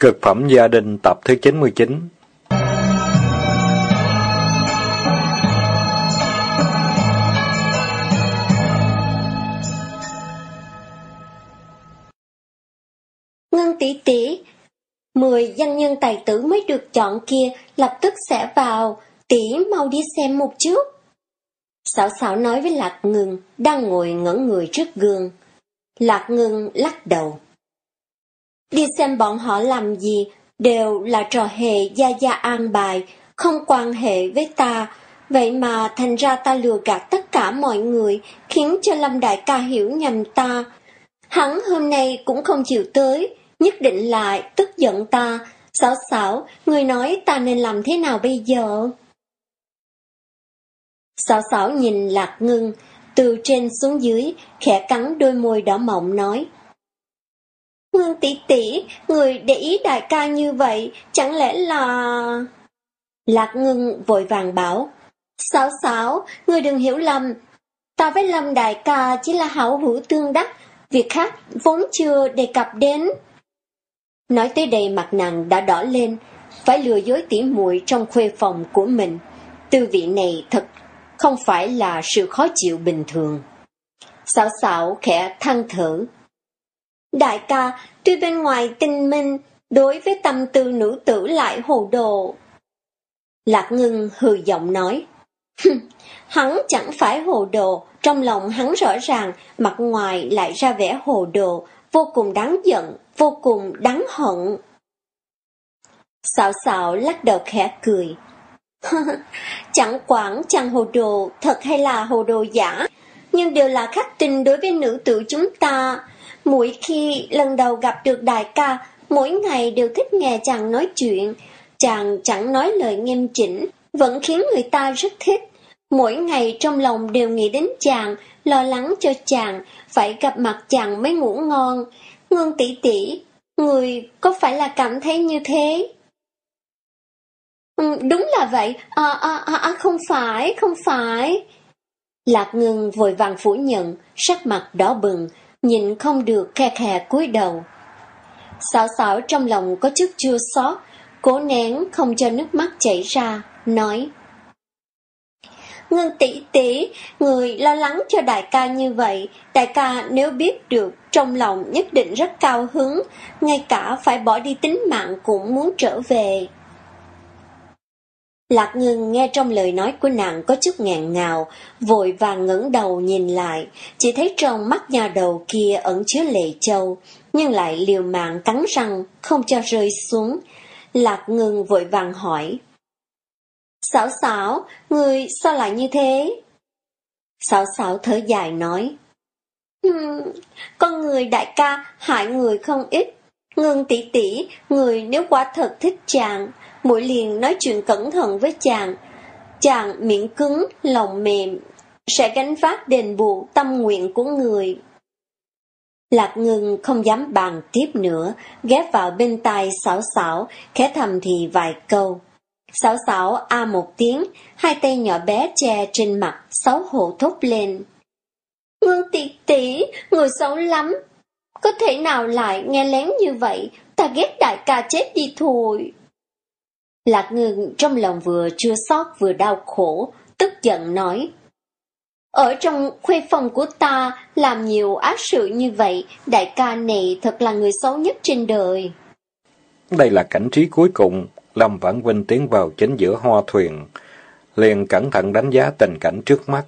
Cực phẩm gia đình tập thứ 99 Ngân tỷ tỷ, mười danh nhân tài tử mới được chọn kia lập tức sẽ vào, tỷ mau đi xem một chút. Sảo sảo nói với Lạc Ngưng, đang ngồi ngẩn người trước gương. Lạc Ngưng lắc đầu. Đi xem bọn họ làm gì, đều là trò hề gia gia an bài, không quan hệ với ta. Vậy mà thành ra ta lừa gạt tất cả mọi người, khiến cho Lâm Đại ca hiểu nhầm ta. Hắn hôm nay cũng không chịu tới, nhất định lại tức giận ta. Xảo xảo, người nói ta nên làm thế nào bây giờ? Xảo xảo nhìn lạc ngưng, từ trên xuống dưới, khẽ cắn đôi môi đỏ mọng nói. Ngưng tỷ tỷ, người để ý đại ca như vậy, chẳng lẽ là... Lạc ngưng vội vàng bảo, Sáu sáu, người đừng hiểu lầm, ta với Lâm đại ca chỉ là hảo hữu tương đắc, việc khác vốn chưa đề cập đến. Nói tới đây mặt nàng đã đỏ lên, phải lừa dối tỉ muội trong khuê phòng của mình. Tư vị này thật không phải là sự khó chịu bình thường. Xảo xảo khẽ thăng thở. Đại ca, tuy bên ngoài tinh minh, đối với tâm tư nữ tử lại hồ đồ. Lạc ngưng hừ giọng nói. hắn chẳng phải hồ đồ, trong lòng hắn rõ ràng, mặt ngoài lại ra vẻ hồ đồ, vô cùng đáng giận, vô cùng đáng hận. Xạo xạo lắc đầu khẽ cười. chẳng quản chàng hồ đồ, thật hay là hồ đồ giả, nhưng đều là khắc tinh đối với nữ tử chúng ta. Mỗi khi lần đầu gặp được đại ca, mỗi ngày đều thích nghe chàng nói chuyện, chàng chẳng nói lời nghiêm chỉnh, vẫn khiến người ta rất thích. Mỗi ngày trong lòng đều nghĩ đến chàng, lo lắng cho chàng, phải gặp mặt chàng mới ngủ ngon. Ngương tỷ tỷ, người có phải là cảm thấy như thế? Ừ, đúng là vậy, à, à, à, à, không phải, không phải. Lạc ngưng vội vàng phủ nhận, sắc mặt đỏ bừng, nhìn không được khe khè cúi đầu. Xảo xảo trong lòng có chút chua xót, cố nén không cho nước mắt chảy ra, nói. Ngân tỷ tỷ, người lo lắng cho đại ca như vậy, đại ca nếu biết được, trong lòng nhất định rất cao hứng, ngay cả phải bỏ đi tính mạng cũng muốn trở về. Lạc ngưng nghe trong lời nói của nàng có chút ngẹn ngào, vội vàng ngẩng đầu nhìn lại, chỉ thấy trong mắt nhà đầu kia ẩn chứa lệ châu, nhưng lại liều mạng cắn răng, không cho rơi xuống. Lạc ngưng vội vàng hỏi. Xảo xảo, người sao lại như thế? Xảo xảo thở dài nói. Hmm, con người đại ca hại người không ít. Ngưng tỷ tỷ, người nếu quá thật thích chàng, mỗi liền nói chuyện cẩn thận với chàng. Chàng miệng cứng, lòng mềm, sẽ gánh vác đền bù tâm nguyện của người. Lạc ngưng không dám bàn tiếp nữa, ghé vào bên tai xảo xảo, khẽ thầm thì vài câu. Xảo xảo a một tiếng, hai tay nhỏ bé che trên mặt, xấu hổ thốt lên. Ngưng tỷ tỷ, người xấu lắm. Có thể nào lại nghe lén như vậy, ta ghét đại ca chết đi thôi. Lạc ngưng trong lòng vừa chưa sót vừa đau khổ, tức giận nói. Ở trong khuê phòng của ta, làm nhiều ác sự như vậy, đại ca này thật là người xấu nhất trên đời. Đây là cảnh trí cuối cùng, Lâm Vãn Vinh tiến vào chính giữa hoa thuyền, liền cẩn thận đánh giá tình cảnh trước mắt.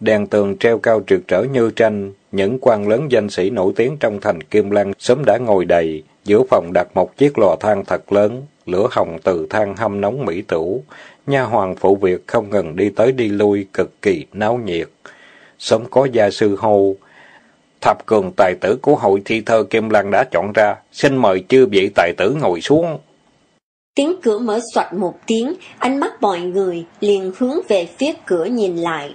Đèn tường treo cao trượt trở như tranh, những quan lớn danh sĩ nổi tiếng trong thành Kim Lăng sớm đã ngồi đầy, giữa phòng đặt một chiếc lò than thật lớn, lửa hồng từ than hâm nóng mỹ tủ, nha hoàng phụ việc không ngừng đi tới đi lui, cực kỳ náo nhiệt. Sớm có gia sư hô, thập cường tài tử của hội thi thơ Kim lan đã chọn ra, xin mời chư vị tài tử ngồi xuống. Tiếng cửa mở soạt một tiếng, ánh mắt mọi người liền hướng về phía cửa nhìn lại.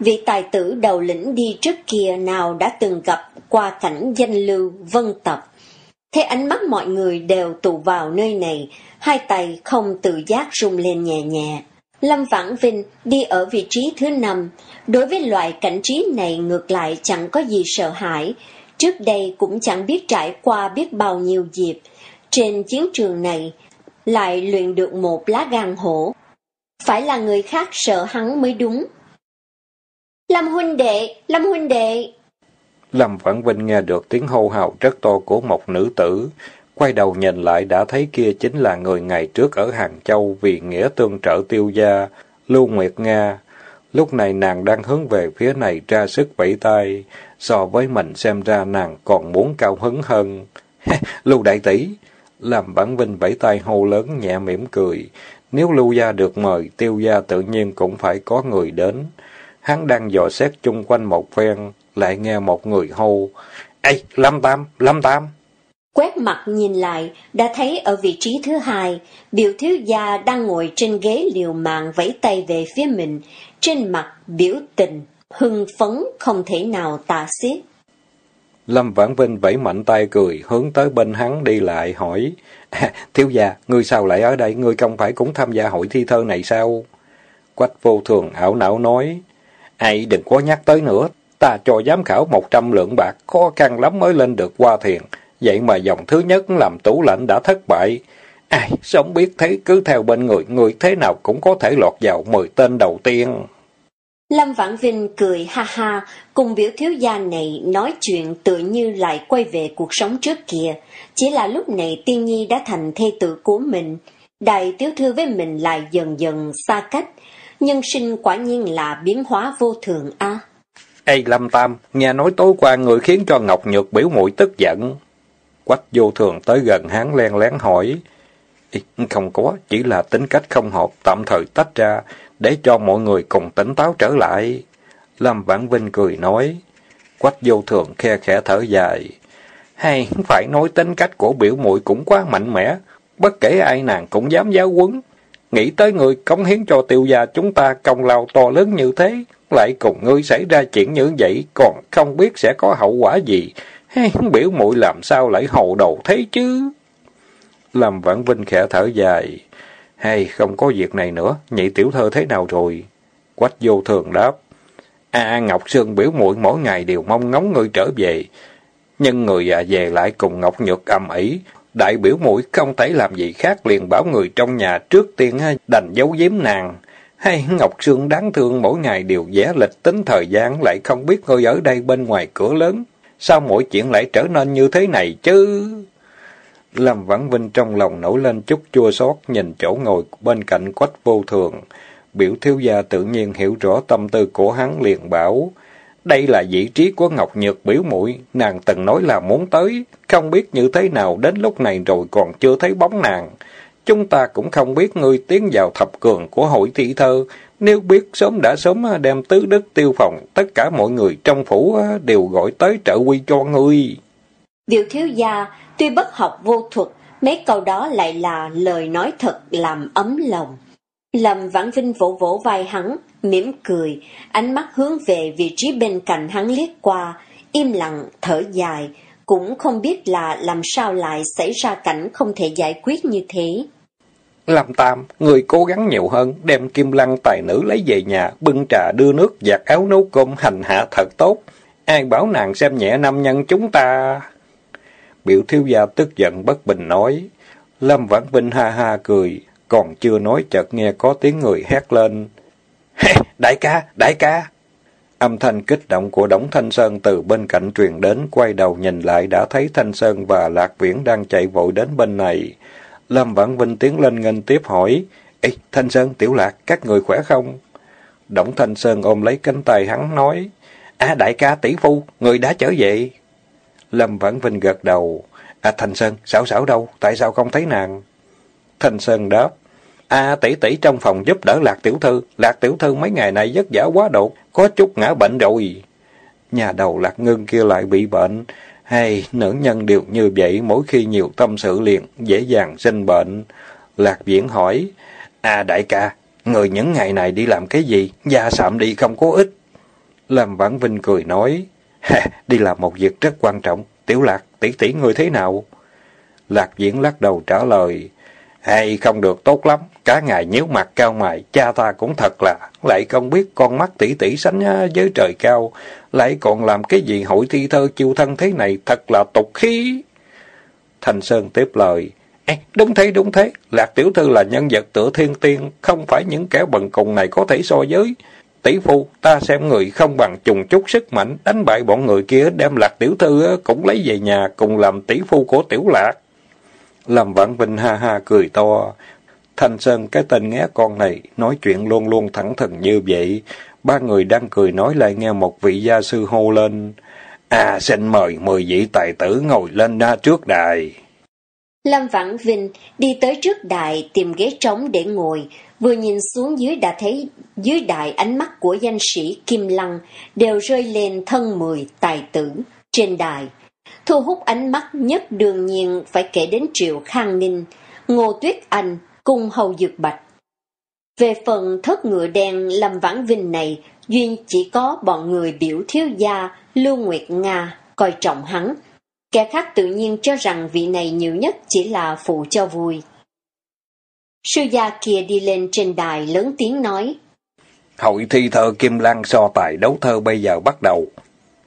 Vị tài tử đầu lĩnh đi trước kia nào đã từng gặp qua cảnh danh lưu, vân tập. Thế ánh mắt mọi người đều tụ vào nơi này, hai tay không tự giác rung lên nhẹ nhẹ. Lâm Vãn Vinh đi ở vị trí thứ năm, đối với loại cảnh trí này ngược lại chẳng có gì sợ hãi, trước đây cũng chẳng biết trải qua biết bao nhiêu dịp, trên chiến trường này, lại luyện được một lá gan hổ. Phải là người khác sợ hắn mới đúng. Lâm huynh đệ, Lâm huynh đệ. Lâm Vãn Vinh nghe được tiếng hô hào rất to của một nữ tử, quay đầu nhìn lại đã thấy kia chính là người ngày trước ở Hàng Châu vì nghĩa tương trợ tiêu gia, Lưu Nguyệt Nga. Lúc này nàng đang hướng về phía này ra sức vẫy tay, so với mình xem ra nàng còn muốn cao hứng hơn. Lưu đại tỷ, làm bản vinh vẫy tay hô lớn nhẹ mỉm cười. Nếu Lưu gia được mời, tiêu gia tự nhiên cũng phải có người đến. Hắn đang dò xét chung quanh một phen, lại nghe một người hô. Ê, Lâm Tam, Lâm Tam! Quét mặt nhìn lại, đã thấy ở vị trí thứ hai, biểu thiếu gia đang ngồi trên ghế liều mạng vẫy tay về phía mình, trên mặt biểu tình, hưng phấn không thể nào tả xiết. Lâm Vãn Vinh vẫy mạnh tay cười, hướng tới bên hắn đi lại, hỏi, à, thiếu gia, ngươi sao lại ở đây, ngươi không phải cũng tham gia hội thi thơ này sao? Quách vô thường ảo não nói, ai đừng có nhắc tới nữa, ta cho giám khảo một trăm lượng bạc, khó khăn lắm mới lên được qua thiền, vậy mà dòng thứ nhất làm tủ lạnh đã thất bại. Ai, sống biết thế cứ theo bên người, người thế nào cũng có thể lọt vào mười tên đầu tiên. Lâm Vãn Vinh cười ha ha, cùng biểu thiếu gia này nói chuyện tự như lại quay về cuộc sống trước kia. Chỉ là lúc này tiên nhi đã thành thê tử của mình, đại tiểu thư với mình lại dần dần xa cách. Nhân sinh quả nhiên là biến hóa vô thường a. À. Ê Lâm Tam, nghe nói tối qua người khiến cho Ngọc Nhược biểu mũi tức giận. Quách vô thường tới gần hắn len lén hỏi. Không có, chỉ là tính cách không hợp, tạm thời tách ra, để cho mọi người cùng tỉnh táo trở lại. Lâm Vãn Vinh cười nói. Quách vô thường khe khẽ thở dài. Hay, phải nói tính cách của biểu muội cũng quá mạnh mẽ, bất kể ai nàng cũng dám giáo quấn. Nghĩ tới người cống hiến cho tiêu gia chúng ta công lao to lớn như thế, lại cùng ngươi xảy ra chuyện như vậy, còn không biết sẽ có hậu quả gì. Hay, biểu muội làm sao lại hồ đầu thế chứ? Làm Vãn Vinh khẽ thở dài. Hay, không có việc này nữa, nhị tiểu thơ thế nào rồi? Quách vô thường đáp. À, Ngọc Sương biểu muội mỗi ngày đều mong ngóng ngươi trở về. Nhưng người à về lại cùng Ngọc Nhược âm ỉ. Đại biểu muội không thể làm gì khác liền bảo người trong nhà trước tiên đành giấu giếm nàng. Hay Ngọc Sương đáng thương mỗi ngày đều vẽ lịch tính thời gian lại không biết ngồi ở đây bên ngoài cửa lớn. Sao mọi chuyện lại trở nên như thế này chứ? Lâm Vãn Vinh trong lòng nổi lên chút chua xót nhìn chỗ ngồi bên cạnh quách vô thường. Biểu thiếu gia tự nhiên hiểu rõ tâm tư của hắn liền bảo. Đây là vị trí của Ngọc Nhược biểu muội nàng từng nói là muốn tới, không biết như thế nào đến lúc này rồi còn chưa thấy bóng nàng. Chúng ta cũng không biết ngươi tiến vào thập cường của hội thị thơ, nếu biết sớm đã sớm đem tứ đức tiêu phòng, tất cả mọi người trong phủ đều gọi tới trợ quy cho ngươi. Điều thiếu gia, tuy bất học vô thuật, mấy câu đó lại là lời nói thật làm ấm lòng. Lâm Vãn Vinh vỗ vỗ vai hắn, mỉm cười, ánh mắt hướng về vị trí bên cạnh hắn liếc qua, im lặng, thở dài, cũng không biết là làm sao lại xảy ra cảnh không thể giải quyết như thế. Lâm Tam, người cố gắng nhiều hơn, đem kim lăng tài nữ lấy về nhà, bưng trà đưa nước, giặt áo nấu cơm, hành hạ thật tốt. Ai bảo nàng xem nhẹ nam nhân chúng ta? Biểu thiếu gia tức giận bất bình nói. Lâm Vãn Vinh ha ha cười, còn chưa nói chợt nghe có tiếng người hét lên. Hey, đại ca, đại ca! Âm thanh kích động của Đống Thanh Sơn từ bên cạnh truyền đến, quay đầu nhìn lại đã thấy Thanh Sơn và Lạc Viễn đang chạy vội đến bên này. Lâm Vãn Vinh tiến lên nghênh tiếp hỏi, Ê, Thanh Sơn, Tiểu Lạc, các người khỏe không? Đổng Thanh Sơn ôm lấy cánh tay hắn nói, À đại ca tỷ phu, người đã trở về. Lâm Vãn Vinh gật đầu, À Thanh Sơn, xảo xảo đâu, tại sao không thấy nàng? Thanh Sơn đáp, À tỷ tỷ trong phòng giúp đỡ Lạc Tiểu Thư, Lạc Tiểu Thư mấy ngày này vất vả quá độ, có chút ngã bệnh rồi. Nhà đầu Lạc Ngưng kia lại bị bệnh, hay nữ nhân đều như vậy, mỗi khi nhiều tâm sự liền, dễ dàng sinh bệnh. Lạc Viễn hỏi, À đại ca, người những ngày này đi làm cái gì? Da sạm đi không có ích. Lâm Vãn Vinh cười nói, Ha, đi làm một việc rất quan trọng. Tiểu Lạc, tỷ tỷ người thế nào? Lạc Viễn lắc đầu trả lời, hay không được tốt lắm, cả ngày nhíu mặt cao mày, cha ta cũng thật là, lại không biết con mắt tỷ tỷ sánh à, với trời cao, lại còn làm cái gì hội thi thơ chiêu thân thế này, thật là tục khí. Thành Sơn tiếp lời, Ê, đúng thế, đúng thế. Lạc tiểu thư là nhân vật tựa thiên tiên, không phải những kẻ bần cùng này có thể so với. Tỷ phu, ta xem người không bằng trùng chút sức mạnh, đánh bại bọn người kia, đem lạc tiểu thư cũng lấy về nhà, cùng làm tỷ phu của tiểu lạc. Làm Vãn Vinh ha ha cười to. Thanh Sơn cái tên nghe con này, nói chuyện luôn luôn thẳng thừng như vậy. Ba người đang cười nói lại nghe một vị gia sư hô lên. À, xin mời mười vị tài tử ngồi lên ra trước đài. Lâm Vãn Vinh đi tới trước đài tìm ghế trống để ngồi, vừa nhìn xuống dưới đã thấy dưới đài ánh mắt của danh sĩ Kim Lăng đều rơi lên thân mười tài tử trên đài. Thu hút ánh mắt nhất đương nhiên phải kể đến Triệu Khang Ninh, Ngô Tuyết Anh cùng Hầu Dược Bạch. Về phần thất ngựa đen Lâm Vãn Vinh này, duyên chỉ có bọn người biểu thiếu gia Lưu Nguyệt Nga coi trọng hắn. Kẻ khác tự nhiên cho rằng vị này nhiều nhất chỉ là phụ cho vui. Sư gia kia đi lên trên đài lớn tiếng nói. Hội thi thơ Kim lan so tài đấu thơ bây giờ bắt đầu.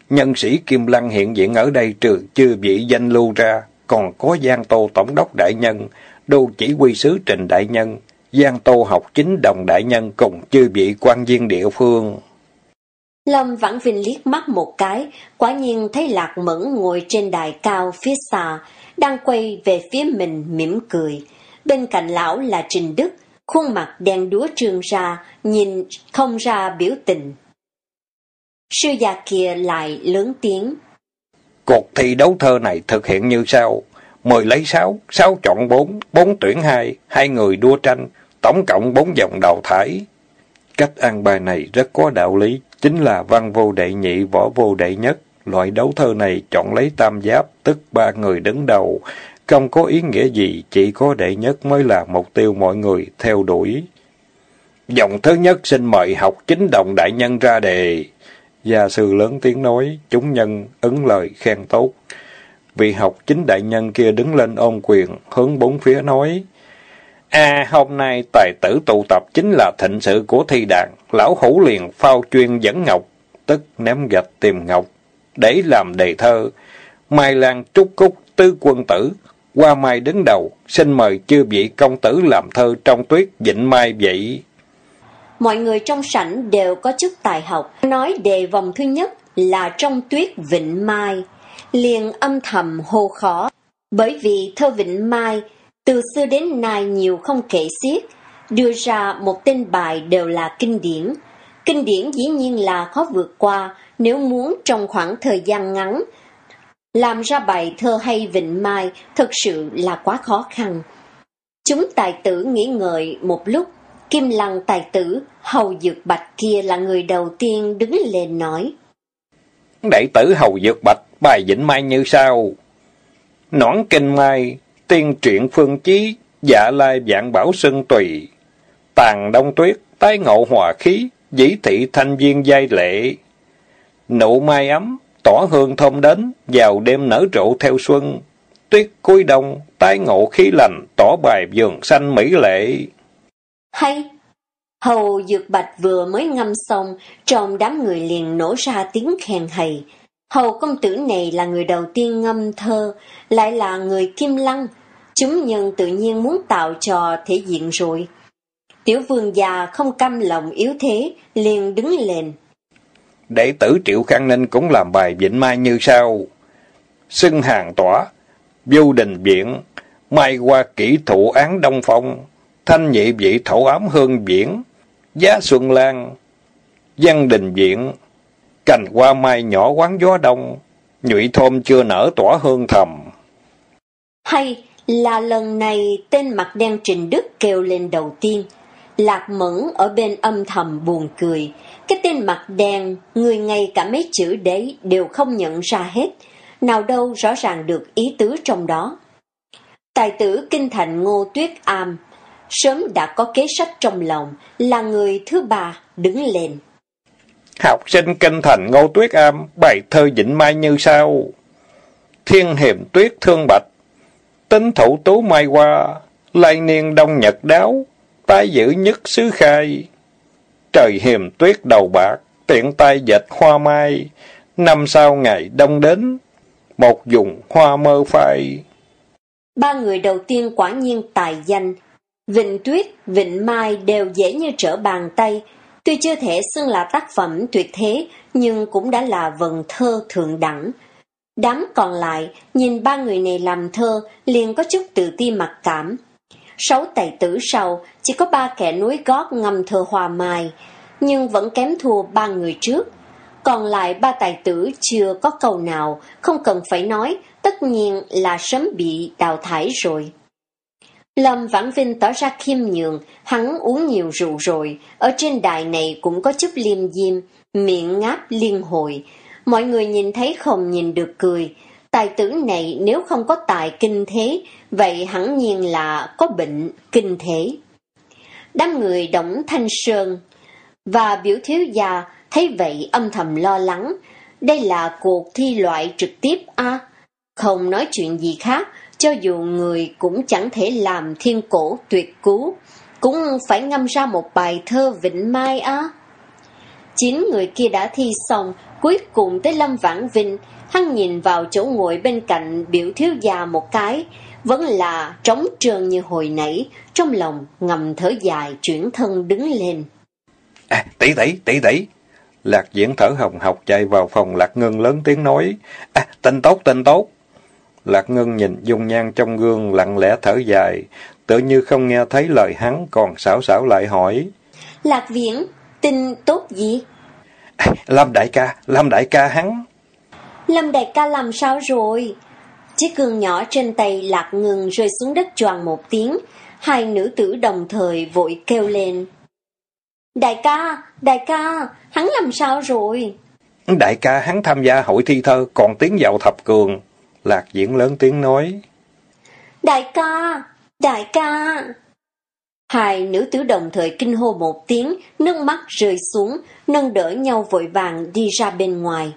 Nhân sĩ Kim Lăng hiện diện ở đây trừ chưa bị danh lưu ra, còn có Giang Tô Tổng đốc Đại Nhân, Đô chỉ huy sứ Trình Đại Nhân, Giang Tô học chính đồng Đại Nhân cùng chưa bị quan viên địa phương. Lâm Vãn Vinh liếc mắt một cái, quả nhiên thấy Lạc Mẫn ngồi trên đài cao phía xa, đang quay về phía mình mỉm cười. Bên cạnh lão là Trình Đức, khuôn mặt đen đúa trương ra, nhìn không ra biểu tình. Sư già kia lại lớn tiếng. Cuộc thi đấu thơ này thực hiện như sau. Mười lấy sáu, sáu chọn bốn, bốn tuyển hai, hai người đua tranh, tổng cộng bốn vòng đào thải. Cách ăn bài này rất có đạo lý, chính là văn vô đệ nhị, võ vô đệ nhất. Loại đấu thơ này chọn lấy tam giáp, tức ba người đứng đầu. Không có ý nghĩa gì, chỉ có đệ nhất mới là mục tiêu mọi người theo đuổi. Dòng thứ nhất xin mời học chính đồng đại nhân ra đề. Gia sư lớn tiếng nói, chúng nhân ứng lời khen tốt. Vị học chính đại nhân kia đứng lên ôn quyền, hướng bốn phía nói. À, hôm nay tài tử tụ tập chính là thịnh sự của thi đàn. Lão hủ liền phao chuyên dẫn ngọc, tức ném gạch tìm ngọc, để làm đề thơ. Mai Lan trúc cúc tứ quân tử, qua mai đứng đầu, xin mời chư vị công tử làm thơ trong tuyết dịnh mai vậy. Mọi người trong sảnh đều có chức tài học, nói đề vòng thứ nhất là trong tuyết vịnh mai, liền âm thầm hô khó, bởi vì thơ vịnh mai từ xưa đến nay nhiều không kể xiết, đưa ra một tên bài đều là kinh điển. Kinh điển dĩ nhiên là khó vượt qua nếu muốn trong khoảng thời gian ngắn. Làm ra bài thơ hay vịnh mai thật sự là quá khó khăn. Chúng tài tử nghĩ ngợi một lúc, Kim Lăng tài tử, Hầu Dược Bạch kia là người đầu tiên đứng lên nói. Đại tử Hầu Dược Bạch, bài vịnh mai như sau. Noãn kinh mai, tiên truyện phương chí, dạ lai dạng bảo sơn tùy. Tàn đông tuyết, tái ngộ hòa khí, dĩ thị thanh viên giai lệ. Nụ mai ấm, tỏ hương thơm đến, vào đêm nở rộ theo xuân. Tuyết cuối đông, tái ngộ khí lành, tỏ bài vườn xanh mỹ lệ. Hay! Hầu Dược Bạch vừa mới ngâm xong, trong đám người liền nổ ra tiếng khen hay. Hầu công tử này là người đầu tiên ngâm thơ, lại là người kim lăng, Chúng nhân tự nhiên muốn tạo trò thể diện rồi. Tiểu vương già không căm lòng yếu thế, liền đứng lên. Đệ tử Triệu Khang Ninh cũng làm bài vịnh mai như sau. Xưng hàng tỏa, vô đình viện, mai qua kỹ thủ án đông phong, thanh nhị vị thổ ám hương viễn, giá xuân lan, văn đình viện, cành hoa mai nhỏ quán gió đông, nhụy thơm chưa nở tỏa hương thầm. Hay, là lần này tên mặt đen Trình Đức kêu lên đầu tiên. Lạc Mẫn ở bên âm thầm buồn cười. Cái tên mặt đen, người ngay cả mấy chữ đấy đều không nhận ra hết. Nào đâu rõ ràng được ý tứ trong đó. Tài tử Kinh Thành Ngô Tuyết Am sớm đã có kế sách trong lòng, là người thứ ba đứng lên. Học sinh Kinh Thành Ngô Tuyết Am, bài thơ dĩnh mai như sau. Thiên hiểm tuyết thương bạch, tính thủ tú mai qua, lai niên đông nhật đáo, tái giữ nhất xứ khai. Trời hiềm tuyết đầu bạc, tiện tay dệt hoa mai, năm sau ngày đông đến, một dùng hoa mơ phai. Ba người đầu tiên quả nhiên tài danh. Vịnh Tuyết, Vịnh Mai đều dễ như trở bàn tay. Tuy chưa thể xưng là tác phẩm tuyệt thế, nhưng cũng đã là vần thơ thượng đẳng. Đám còn lại, nhìn ba người này làm thơ, liền có chút tự ti mặc cảm. Sáu tài tử sau, chỉ có ba kẻ núi gót ngầm thơ hòa mài nhưng vẫn kém thua ba người trước. Còn lại ba tài tử chưa có câu nào, không cần phải nói, tất nhiên là sớm bị đào thải rồi. Lâm Vãn Vinh tỏ ra khiêm nhường, hắn uống nhiều rượu rồi, ở trên đài này cũng có chút liêm diêm, miệng ngáp liên hồi. Mọi người nhìn thấy không nhìn được cười. Tài tử này nếu không có tài kinh thế, vậy hẳn nhiên là có bệnh kinh thế. Đám người Đổng Thanh Sơn và biểu thiếu gia thấy vậy âm thầm lo lắng. Đây là cuộc thi loại trực tiếp a Không nói chuyện gì khác, cho dù người cũng chẳng thể làm thiên cổ tuyệt cú, cũng phải ngâm ra một bài thơ vịnh mai á. Chín người kia đã thi xong, cuối cùng tới Lâm Vãn Vinh, hắn nhìn vào chỗ ngồi bên cạnh biểu thiếu gia một cái, vẫn là trống trơn như hồi nãy, trong lòng ngầm thở dài chuyển thân đứng lên. À, tỷ tỷ, tỷ tỷ. Lạc diễn thở hồng học chạy vào phòng Lạc Ngân lớn tiếng nói, à, tên tốt, tên tốt. Lạc Ngân nhìn dung nhan trong gương lặng lẽ thở dài, tự như không nghe thấy lời hắn còn xảo xảo lại hỏi. Lạc viễn, tin tốt gì? Lâm đại ca, Lâm đại ca hắn. Lâm đại ca làm sao rồi? Chiếc gương nhỏ trên tay Lạc Ngân rơi xuống đất choàng một tiếng, hai nữ tử đồng thời vội kêu lên. Đại ca, đại ca, hắn làm sao rồi? Đại ca hắn tham gia hội thi thơ còn tiến vào thập cường. Lạc diễn lớn tiếng nói. Đại ca, đại ca. Hai nữ tử đồng thời kinh hô một tiếng, nước mắt rơi xuống, nâng đỡ nhau vội vàng đi ra bên ngoài.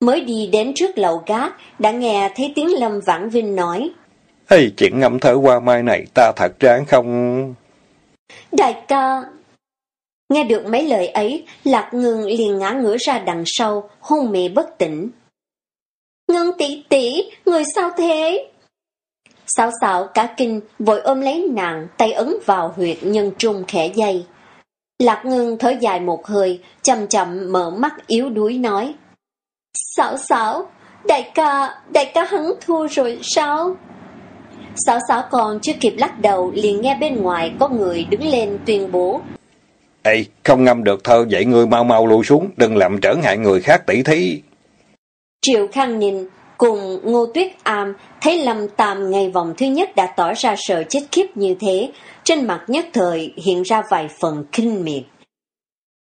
Mới đi đến trước lầu gác, đã nghe thấy tiếng Lâm Vãn Vinh nói. Hey, chuyện ngâm thở qua mai này ta thật ráng không... Đại ca... Nghe được mấy lời ấy, Lạc Ngưng liền ngã ngửa ra đằng sau, hôn mê bất tỉnh. Ngân tỷ tỷ, người sao thế? Xảo xảo cả kinh, vội ôm lấy nàng, tay ấn vào huyệt nhân trung khẽ dây. Lạc ngưng thở dài một hơi, chậm chậm mở mắt yếu đuối nói. Xảo xảo, đại ca, đại ca hắn thua rồi sao? Xảo xảo còn chưa kịp lắc đầu, liền nghe bên ngoài có người đứng lên tuyên bố. Ê, không ngâm được thơ, vậy ngươi mau mau lùi xuống, đừng làm trở ngại người khác tỷ thí. Triệu Khang Ninh cùng Ngô Tuyết Am thấy Lâm Tam ngày vòng thứ nhất đã tỏ ra sợ chết khiếp như thế, trên mặt nhất thời hiện ra vài phần kinh miệt.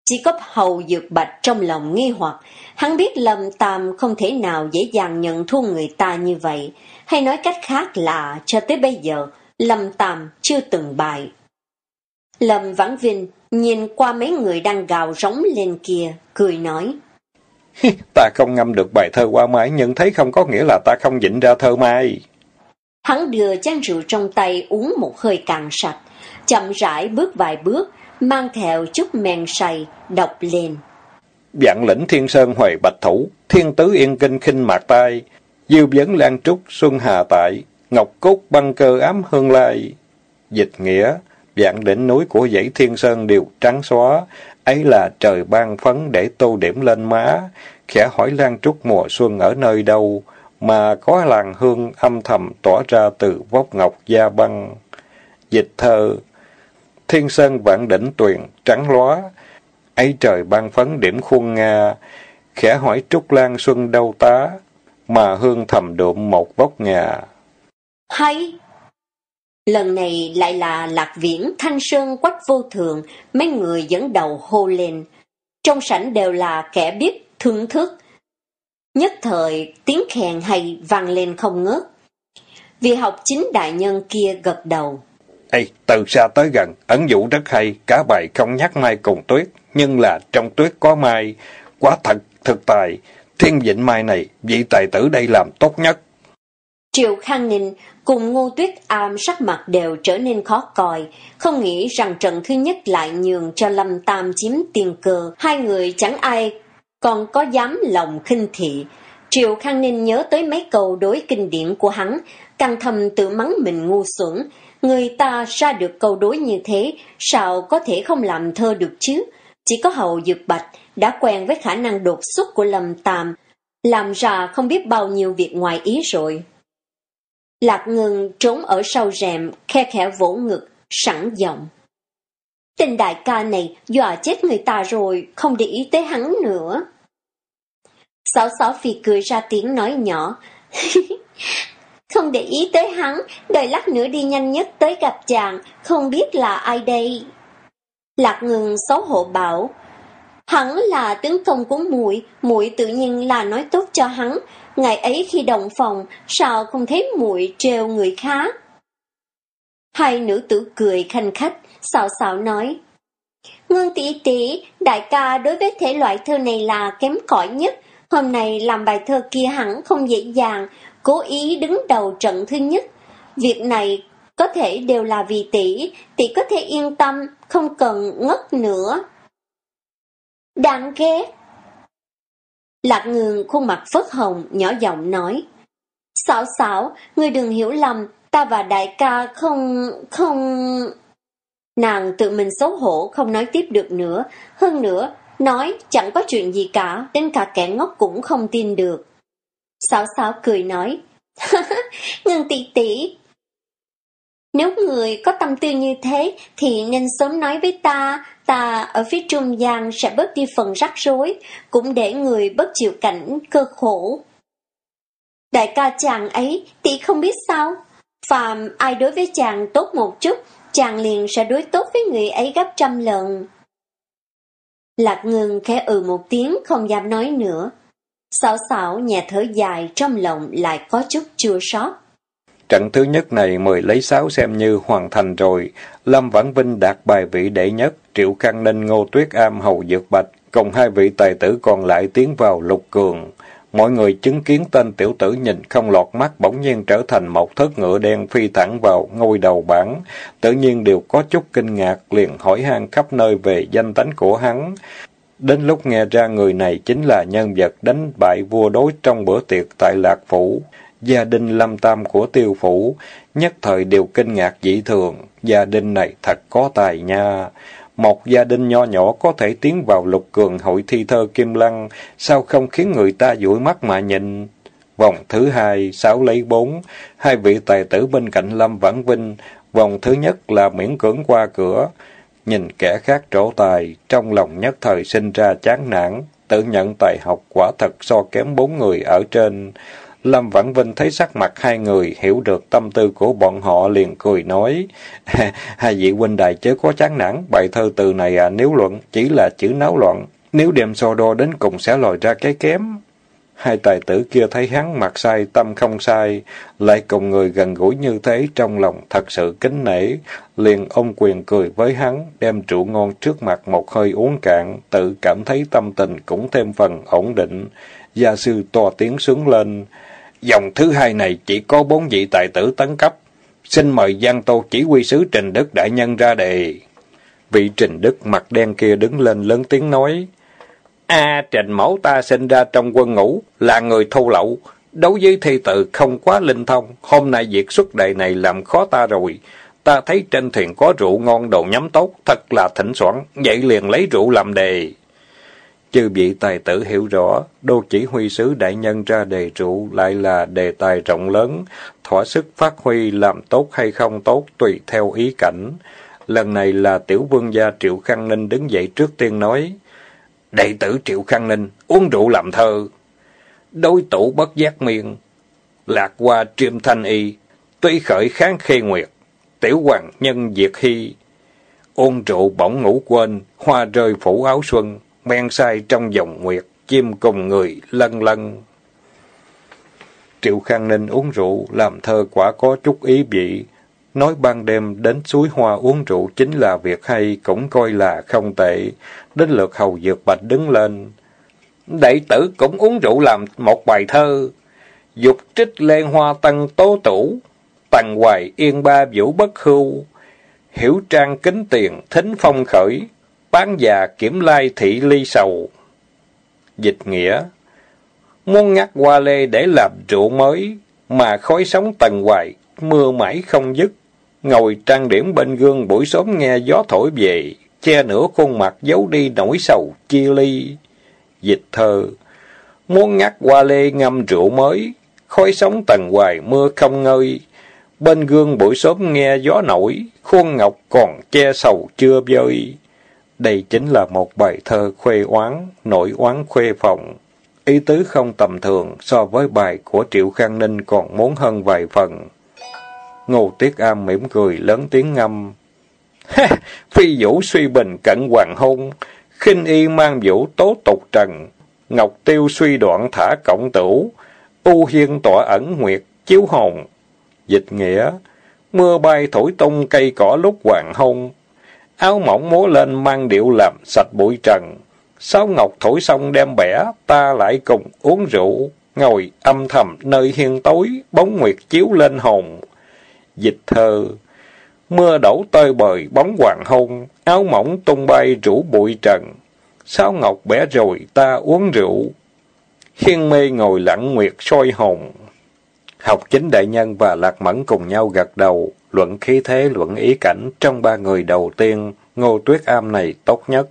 Chỉ có hầu dược bạch trong lòng nghi hoặc, hắn biết Lâm Tam không thể nào dễ dàng nhận thua người ta như vậy, hay nói cách khác là cho tới bây giờ, Lâm Tam chưa từng bại. Lâm Vãn Vinh nhìn qua mấy người đang gào rống lên kia, cười nói. ta không ngâm được bài thơ qua mái, nhưng thấy không có nghĩa là ta không dịnh ra thơ mai. Hắn đưa chén rượu trong tay uống một hơi càng sạch, chậm rãi bước vài bước, mang theo chút men say, đọc lên. Vạn lĩnh thiên sơn huệ bạch thủ, thiên tứ yên kinh khinh mạc tai, dư vấn lan trúc xuân hà tại, ngọc cốt băng cơ ám hương lai. Dịch nghĩa, vạn đỉnh núi của dãy thiên sơn đều trắng xóa, ấy là trời ban phấn để tô điểm lên má, khẽ hỏi Lan Trúc mùa xuân ở nơi đâu, mà có làn hương âm thầm tỏa ra từ vóc ngọc da băng. Dịch thơ Thiên sơn vạn đỉnh tuyền trắng lóa, ấy trời ban phấn điểm khuôn Nga, khẽ hỏi Trúc Lan xuân đâu tá, mà hương thầm đụm một vóc nhà. Hay! Lần này lại là Lạc Viễn, Thanh Sơn, Quách Vô Thường, mấy người dẫn đầu hô lên. Trong sảnh đều là kẻ biết thưởng thức. Nhất thời tiếng khen hay vang lên không ngớt. Vị học chính đại nhân kia gật đầu. Ê, từ xa tới gần, ẩn dụ rất hay, cả bài không nhắc mai cùng tuyết, nhưng là trong tuyết có mai, quá thật, thực tài, thiên vịnh mai này, vị tài tử đây làm tốt nhất. Triệu Khang Ninh cùng Ngô Tuyết Am sắc mặt đều trở nên khó coi, không nghĩ rằng trận thứ nhất lại nhường cho Lâm Tam chiếm tiền cờ hai người chẳng ai còn có dám lòng khinh thị. Triệu Khang Ninh nhớ tới mấy câu đối kinh điển của hắn, căng thầm tự mắng mình ngu xuẩn. Người ta ra được câu đối như thế, sao có thể không làm thơ được chứ? Chỉ có hậu dược bạch đã quen với khả năng đột xuất của lâm tam làm ra không biết bao nhiêu việc ngoài ý rồi. Lạc ngừng trốn ở sau rèm, khe khẽ vỗ ngực, sẵn giọng. Tình đại ca này dọa chết người ta rồi, không để ý tới hắn nữa. Sáu sáu phi cười ra tiếng nói nhỏ. không để ý tới hắn, đợi lát nữa đi nhanh nhất tới gặp chàng, không biết là ai đây. Lạc ngừng xấu hổ bảo, hắn là tướng công của muội, muội tự nhiên là nói tốt cho hắn, ngày ấy khi đồng phòng, sao không thấy muội trêu người khác. Hai nữ tử cười khanh khách, xào xạo nói, Ngương tỷ tỷ, đại ca đối với thể loại thơ này là kém cỏi nhất, hôm nay làm bài thơ kia hẳn không dễ dàng, cố ý đứng đầu trận thứ nhất. Việc này có thể đều là vì tỷ, tỷ có thể yên tâm, không cần ngất nữa. Đáng ghét. Lạc ngường khuôn mặt phớt hồng, nhỏ giọng nói. Xảo xảo, người đừng hiểu lầm, ta và đại ca không... không... Nàng tự mình xấu hổ không nói tiếp được nữa, hơn nữa, nói chẳng có chuyện gì cả, đến cả kẻ ngốc cũng không tin được. Xảo xảo cười nói, Ngân tỷ tỷ, nếu người có tâm tư như thế thì nên sớm nói với ta, ta ở phía trung gian sẽ bớt đi phần rắc rối, cũng để người bớt chịu cảnh cơ khổ. Đại ca chàng ấy, tỷ không biết sao, phàm ai đối với chàng tốt một chút, chàng liền sẽ đối tốt với người ấy gấp trăm lần. Lạc ngừng khẽ ừ một tiếng không dám nói nữa. Xảo xảo nhẹ thở dài trong lòng lại có chút chua xót. Trận thứ nhất này mời lấy sáu xem như hoàn thành rồi. Lâm Vãn Vinh đạt bài vị đệ nhất, Triệu Khang Ninh Ngô Tuyết Am Hầu Dược Bạch, cùng hai vị tài tử còn lại tiến vào lục cường. Mọi người chứng kiến tên tiểu tử nhìn không lọt mắt bỗng nhiên trở thành một thớt ngựa đen phi thẳng vào ngôi đầu bảng. Tự nhiên đều có chút kinh ngạc, liền hỏi han khắp nơi về danh tánh của hắn. Đến lúc nghe ra người này chính là nhân vật đánh bại vua đối trong bữa tiệc tại Lạc Phủ. Gia đình lâm tam của tiêu phủ, nhất thời đều kinh ngạc dị thường. Gia đình này thật có tài nha. Một gia đình nho nhỏ có thể tiến vào lục cường hội thi thơ Kim Lăng, sao không khiến người ta dụi mắt mà nhìn? Vòng thứ hai, sáu lấy bốn, hai vị tài tử bên cạnh Lâm Vãn Vinh. Vòng thứ nhất là miễn cưỡng qua cửa. Nhìn kẻ khác trổ tài, trong lòng nhất thời sinh ra chán nản, tự nhận tài học quả thật so kém bốn người ở trên. Lâm Vãn Vinh thấy sắc mặt hai người, hiểu được tâm tư của bọn họ liền cười nói, hai vị huynh đài chớ có chán nản, bài thơ từ này à, nếu luận, chỉ là chữ náo loạn, nếu đem so đo đến cùng sẽ lòi ra cái kém. Hai tài tử kia thấy hắn mặt sai, tâm không sai, lại cùng người gần gũi như thế trong lòng thật sự kính nể, liền ôm quyền cười với hắn, đem rượu ngon trước mặt một hơi uống cạn, tự cảm thấy tâm tình cũng thêm phần ổn định. Gia sư to tiếng sướng lên, Dòng thứ hai này chỉ có bốn vị tài tử tấn cấp. Xin mời Giang Tô chỉ huy sứ Trình Đức Đại Nhân ra đề. Vị Trình Đức mặt đen kia đứng lên lớn tiếng nói. A Trình Mẫu ta sinh ra trong quân ngũ, là người thâu lậu. Đối với thi tự không quá linh thông, hôm nay việc xuất đề này làm khó ta rồi. Ta thấy trên thuyền có rượu ngon đồ nhắm tốt, thật là thỉnh soạn, vậy liền lấy rượu làm đề. Chư vị tài tử hiểu rõ, đô chỉ huy sứ đại nhân ra đề trụ lại là đề tài rộng lớn, thỏa sức phát huy làm tốt hay không tốt tùy theo ý cảnh. Lần này là tiểu vương gia Triệu Khang Ninh đứng dậy trước tiên nói, Đệ tử Triệu Khang Ninh, uống rượu làm thơ. Đối tủ bất giác miên, lạc qua triêm thanh y, tuy khởi kháng khê nguyệt, tiểu hoàng nhân diệt hy. Ôn rượu bỗng ngủ quên, hoa rơi phủ áo xuân, men sai trong dòng nguyệt, chim cùng người lân lân. Triệu Khang Ninh uống rượu, làm thơ quả có chút ý vị. Nói ban đêm đến suối hoa uống rượu chính là việc hay, cũng coi là không tệ. Đến lượt hầu dược bạch đứng lên. Đệ tử cũng uống rượu làm một bài thơ. Dục trích lên hoa tăng tố tủ, tàng hoài yên ba vũ bất hưu. Hiểu trang kính tiền, thính phong khởi, bán già kiểm lai thị ly sầu. Dịch nghĩa muốn ngắt qua lê để làm rượu mới, mà khói sống tầng hoài, mưa mãi không dứt. Ngồi trang điểm bên gương buổi sớm nghe gió thổi về, che nửa khuôn mặt giấu đi nỗi sầu chia ly. Dịch thơ Muốn ngắt qua lê ngâm rượu mới, khói sống tầng hoài mưa không ngơi. Bên gương buổi sớm nghe gió nổi, khuôn ngọc còn che sầu chưa vơi. Đây chính là một bài thơ khuê oán, nổi oán khuê phòng. Ý tứ không tầm thường so với bài của Triệu Khang Ninh còn muốn hơn vài phần. Ngô Tiết Am mỉm cười lớn tiếng ngâm. Phi vũ suy bình cận hoàng hôn, khinh y mang vũ tố tục trần, ngọc tiêu suy đoạn thả cộng tửu, u hiên tỏa ẩn nguyệt chiếu hồn. Dịch nghĩa, mưa bay thổi tung cây cỏ lúc hoàng hôn, áo mỏng múa lên mang điệu làm sạch bụi trần. Sáu ngọc thổi xong đem bẻ, ta lại cùng uống rượu, ngồi âm thầm nơi hiên tối, bóng nguyệt chiếu lên hồn. Dịch thơ Mưa đổ tơi bời, bóng hoàng hôn, áo mỏng tung bay rủ bụi trần. Sáu ngọc bẻ rồi, ta uống rượu. Hiên mê ngồi lặng nguyệt soi hồn. Học chính đại nhân và Lạc Mẫn cùng nhau gật đầu, luận khí thế, luận ý cảnh. Trong ba người đầu tiên, Ngô Tuyết Am này tốt nhất.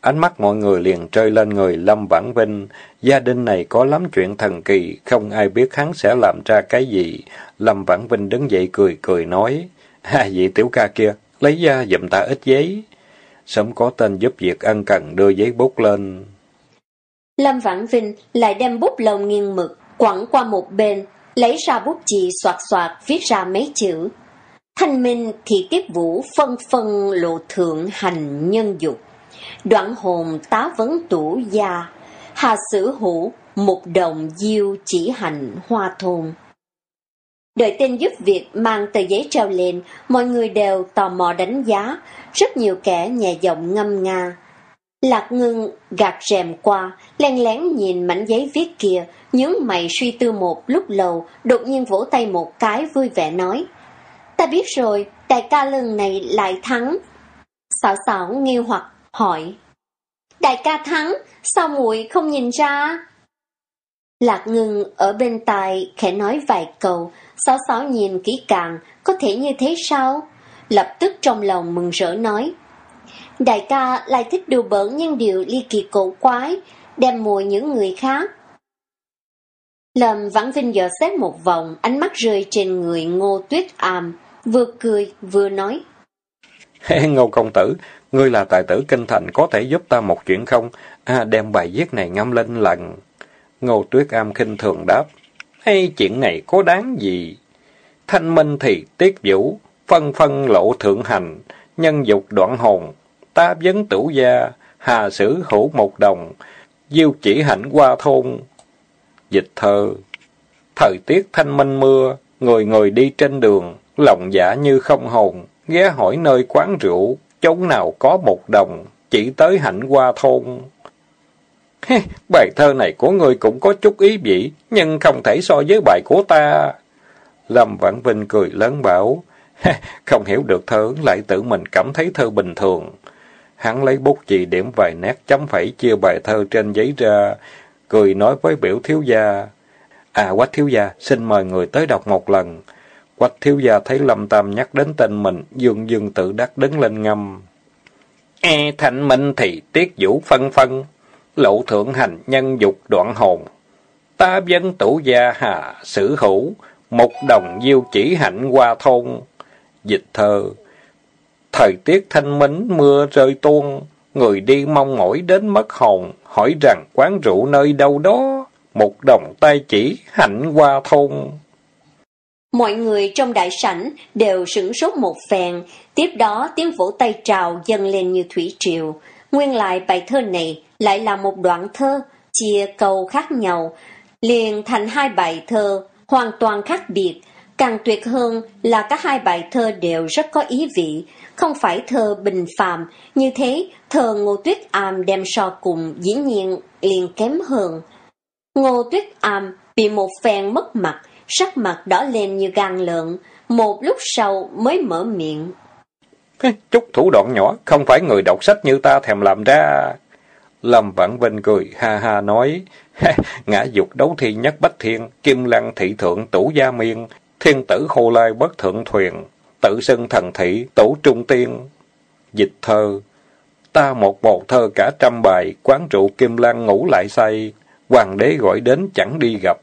Ánh mắt mọi người liền rơi lên người Lâm Vãn Vinh. Gia đình này có lắm chuyện thần kỳ, không ai biết hắn sẽ làm ra cái gì. Lâm Vãn Vinh đứng dậy cười cười nói, ha vị tiểu ca kia, lấy ra dùm ta ít giấy. Sớm có tên giúp việc ăn cần đưa giấy bút lên. Lâm Vãn Vinh lại đem bút lông nghiêng mực, quẳng qua một bên, lấy ra bút chì soạt soạt viết ra mấy chữ. Thanh minh thì tiếp vũ phân phân lộ thượng hành nhân dục. Đoạn hồn tá vấn tủ gia, hà sử hữu, một đồng diêu chỉ hành hoa thôn. Đợi tên giúp việc mang tờ giấy treo lên, mọi người đều tò mò đánh giá, rất nhiều kẻ nhẹ giọng ngâm nga. Lạc ngưng gạt rèm qua, len lén nhìn mảnh giấy viết kia, nhướng mày suy tư một lúc lâu, đột nhiên vỗ tay một cái vui vẻ nói. Ta biết rồi, đại ca lần này lại thắng. Xảo xảo nghi hoặc hỏi. Đại ca thắng, sao muội không nhìn ra? Lạc ngưng ở bên tai khẽ nói vài câu, sảo sảo nhìn kỹ càng, có thể như thế sao? Lập tức trong lòng mừng rỡ nói. Đại ca lại thích đùa bỡn những điều ly kỳ cổ quái, đem mùi những người khác. Lâm Vãn Vinh dò xét một vòng, ánh mắt rơi trên người ngô tuyết àm, vừa cười vừa nói. Ngô công tử, ngươi là tài tử kinh thành, có thể giúp ta một chuyện không? À, đem bài viết này ngâm lên lần. Ngô tuyết am khinh thường đáp hay chuyện này có đáng gì? Thanh minh thì tiết vũ, phân phân lộ thượng hành, nhân dục đoạn hồn, ta vấn tửu gia, hà sử hữu một đồng, diêu chỉ hạnh qua thôn. Dịch thơ Thời tiết thanh minh mưa, người người đi trên đường, lòng dạ như không hồn, ghé hỏi nơi quán rượu, chốn nào có một đồng, chỉ tới hạnh qua thôn. bài thơ này của ngươi cũng có chút ý vị, nhưng không thể so với bài của ta. Lâm Vãn Vinh cười lớn bảo, không hiểu được thơ lại tự mình cảm thấy thơ bình thường. Hắn lấy bút chì điểm vài nét chấm phẩy chia bài thơ trên giấy ra, cười nói với biểu thiếu gia. À quách thiếu gia, xin mời người tới đọc một lần. Quách thiếu gia thấy Lâm Tam nhắc đến tên mình, dương dương tự đắc đứng lên ngâm. E thành minh thì tiết vũ phân phân, lộ thượng hành nhân dục đoạn hồn. Ta dân tủ gia hà sử hữu, một đồng diêu chỉ hạnh qua thôn. Dịch thơ Thời tiết thanh minh mưa rơi tuôn, người đi mong mỏi đến mất hồn, hỏi rằng quán rượu nơi đâu đó, một đồng tay chỉ hạnh qua thôn. Mọi người trong đại sảnh đều sửng sốt một phèn, tiếp đó tiếng vỗ tay trào dâng lên như thủy triều. Nguyên lại bài thơ này lại là một đoạn thơ, chia câu khác nhau, liền thành hai bài thơ hoàn toàn khác biệt. Càng tuyệt hơn là cả hai bài thơ đều rất có ý vị, không phải thơ bình phàm, như thế thơ Ngô Tuyết Am đem so cùng dĩ nhiên liền kém hơn. Ngô Tuyết Âm bị một phen mất mặt, sắc mặt đỏ lên như gan lợn, một lúc sau mới mở miệng. Chút thủ đoạn nhỏ, không phải người đọc sách như ta thèm làm ra. Lâm Vãn Vinh cười ha ha nói, ngã dục đấu thi nhất bách thiên, kim lăng thị thượng tủ gia miên, thiên tử hồ lai bất thượng thuyền, tự xưng thần thị, tủ trung tiên. Dịch thơ, ta một bầu thơ cả trăm bài, quán trụ kim lăng ngủ lại say, hoàng đế gọi đến chẳng đi gặp,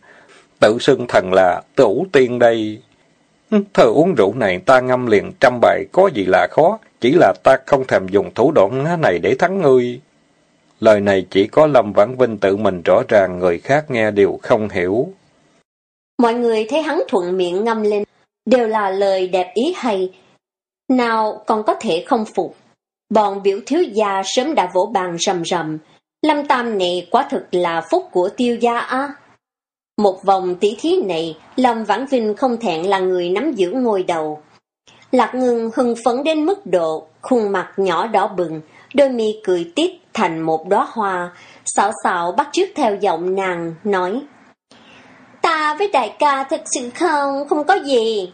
tự xưng thần là tủ tiên đây. Thơ uống rượu này ta ngâm liền trăm bài, có gì là khó, chỉ là ta không thèm dùng thủ đoạn này để thắng ngươi. Lời này chỉ có Lâm Vãn Vinh tự mình rõ ràng, người khác nghe đều không hiểu. Mọi người thấy hắn thuận miệng ngâm lên, đều là lời đẹp ý hay. Nào còn có thể không phục. Bọn biểu thiếu gia sớm đã vỗ bàn rầm rầm. Lâm Tam này quả thực là phúc của tiêu gia á. Một vòng tỷ thí này, Lâm Vãn Vinh không thẹn là người nắm giữ ngôi đầu. Lạc ngưng hưng phấn đến mức độ, khuôn mặt nhỏ đỏ bừng, đôi mi cười tít thành một đóa hoa, xảo xảo bắt chước theo giọng nàng, nói Ta với đại ca thật sự không, không có gì.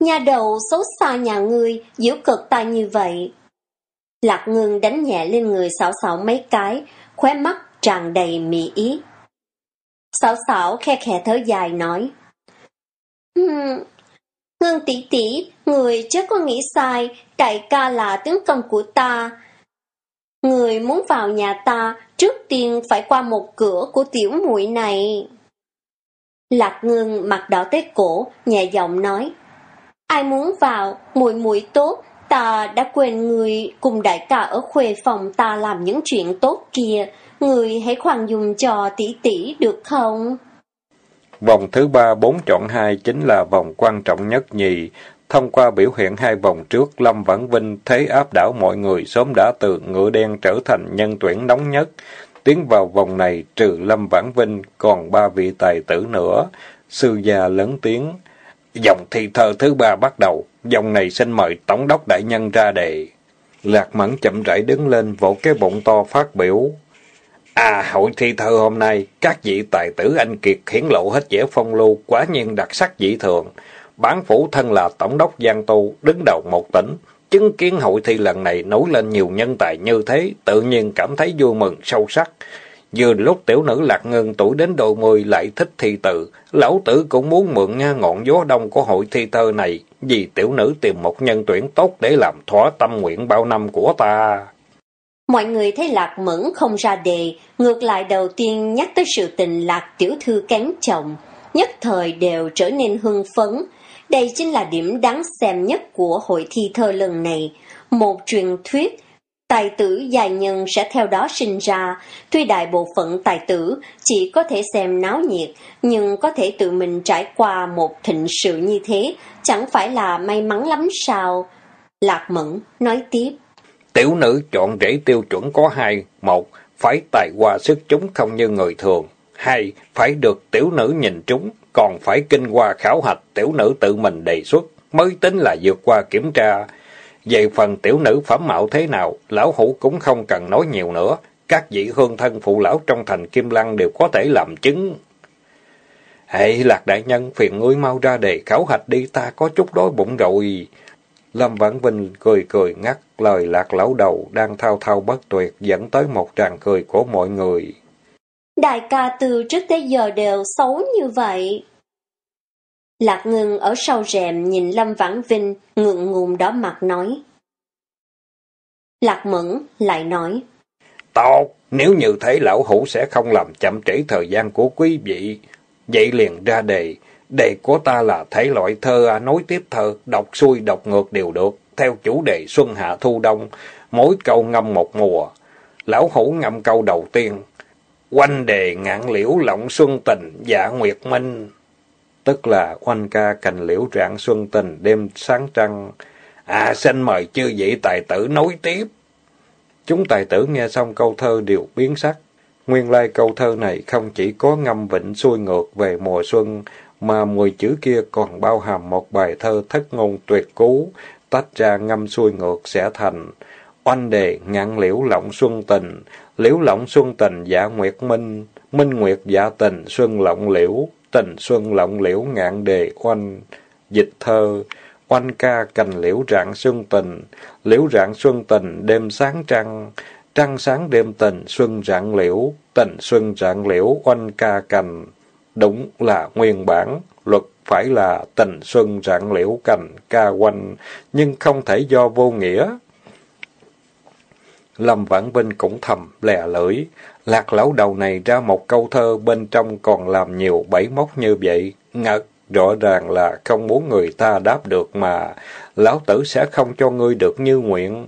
Nhà đầu xấu xa nhà ngươi, diễu cực ta như vậy. Lạc ngưng đánh nhẹ lên người Sảo Sảo mấy cái, khóe mắt tràn đầy mị ý. Sảo Sảo khe khẽ thở dài nói. Hmm, tỷ tỷ, người chắc có nghĩ sai, đại ca là tướng công của ta. Người muốn vào nhà ta, trước tiên phải qua một cửa của tiểu muội này. Lạc ngưng mặt đỏ tới cổ, nhẹ giọng nói. Ai muốn vào, muội muội tốt, ta đã quên người cùng đại ca ở khuê phòng ta làm những chuyện tốt kia, người hãy khoan dùng cho tỷ tỷ được không? Vòng thứ ba bốn chọn hai chính là vòng quan trọng nhất nhì. Thông qua biểu hiện hai vòng trước, Lâm Vãn Vinh thấy áp đảo mọi người sớm đã từ ngựa đen trở thành nhân tuyển nóng nhất. Tiến vào vòng này, trừ Lâm Vãn Vinh, còn ba vị tài tử nữa. Sư già lớn tiếng. Dòng thi thơ thứ ba bắt đầu. Dòng này xin mời Tổng đốc Đại Nhân ra đề. Lạc Mẫn chậm rãi đứng lên, vỗ cái bụng to phát biểu. À, hội thi thơ hôm nay, các vị tài tử anh kiệt hiển lộ hết vẻ phong lưu, quá nhiên đặc sắc dị thường. Bán phủ thân là tổng đốc Giang Tu, đứng đầu một tỉnh. Chứng kiến hội thi lần này nổi lên nhiều nhân tài như thế, tự nhiên cảm thấy vui mừng, sâu sắc. Vừa lúc tiểu nữ lạc ngân tuổi đến đôi mươi lại thích thi tự lão tử cũng muốn mượn nha ngọn gió đông của hội thi thơ này, vì tiểu nữ tìm một nhân tuyển tốt để làm thỏa tâm nguyện bao năm của ta. Mọi người thấy Lạc Mẫn không ra đề, ngược lại đầu tiên nhắc tới sự tình Lạc tiểu thư cán chồng, nhất thời đều trở nên hưng phấn. Đây chính là điểm đáng xem nhất của hội thi thơ lần này. Một truyền thuyết, tài tử dài nhân sẽ theo đó sinh ra. Tuy đại bộ phận tài tử chỉ có thể xem náo nhiệt, nhưng có thể tự mình trải qua một thịnh sự như thế, chẳng phải là may mắn lắm sao? Lạc Mẫn nói tiếp. Tiểu nữ chọn rễ tiêu chuẩn có hai. Một, phải tài hoa sức chúng không như người thường. Hai, phải được tiểu nữ nhìn trúng, còn phải kinh qua khảo hạch tiểu nữ tự mình đề xuất, mới tính là vượt qua kiểm tra. Về phần tiểu nữ phẩm mạo thế nào, lão hủ cũng không cần nói nhiều nữa. Các vị hương thân phụ lão trong thành Kim Lăng đều có thể làm chứng. Hệ lạc đại nhân, phiền ngươi mau ra đề khảo hạch đi, ta có chút đói bụng rồi. Lâm Vãn Vinh cười cười ngắt, lời lạc lão đầu đang thao thao bất tuyệt dẫn tới một tràng cười của mọi người. Đại ca từ trước tới giờ đều xấu như vậy. Lạc ngưng ở sau rèm nhìn Lâm Vãn Vinh ngượng ngùng đỏ mặt nói. Lạc mẫn lại nói. Tốt, nếu như thế lão hủ sẽ không làm chậm trễ thời gian của quý vị. Vậy liền ra đề, Đề của ta là thể loại thơ à, nối tiếp thơ, đọc xuôi đọc ngược đều được, theo chủ đề xuân hạ thu đông, mỗi câu ngâm một mùa. Lão hủ ngâm câu đầu tiên, quanh đề ngạn liễu lộng xuân tình, dạ nguyệt minh. Tức là quanh ca cành liễu rạng xuân tình, đêm sáng trăng. À, xin mời chư vị tài tử nối tiếp. Chúng tài tử nghe xong câu thơ đều biến sắc. Nguyên lai câu thơ này không chỉ có ngâm vịnh xuôi ngược về mùa xuân, mà mười chữ kia còn bao hàm một bài thơ thất ngôn tuyệt cú, tách ra ngâm xuôi ngược sẽ thành oanh đề ngạn liễu lộng xuân tình, liễu lộng xuân tình dạ nguyệt minh, minh nguyệt dạ tình xuân lộng liễu, tình xuân lộng liễu ngạn đề oanh, dịch thơ, oanh ca cành liễu rạng xuân tình, liễu rạng xuân tình đêm sáng trăng, Trăng sáng đêm tình, xuân rạng liễu, tình xuân rạng liễu, oanh ca cành. Đúng là nguyên bản, luật phải là tình xuân rạng liễu cành ca quanh, nhưng không thể do vô nghĩa. Lâm Vãn Vinh cũng thầm lè lưỡi, lạc lão đầu này ra một câu thơ bên trong còn làm nhiều bẫy móc như vậy, ngật, rõ ràng là không muốn người ta đáp được mà, lão tử sẽ không cho ngươi được như nguyện.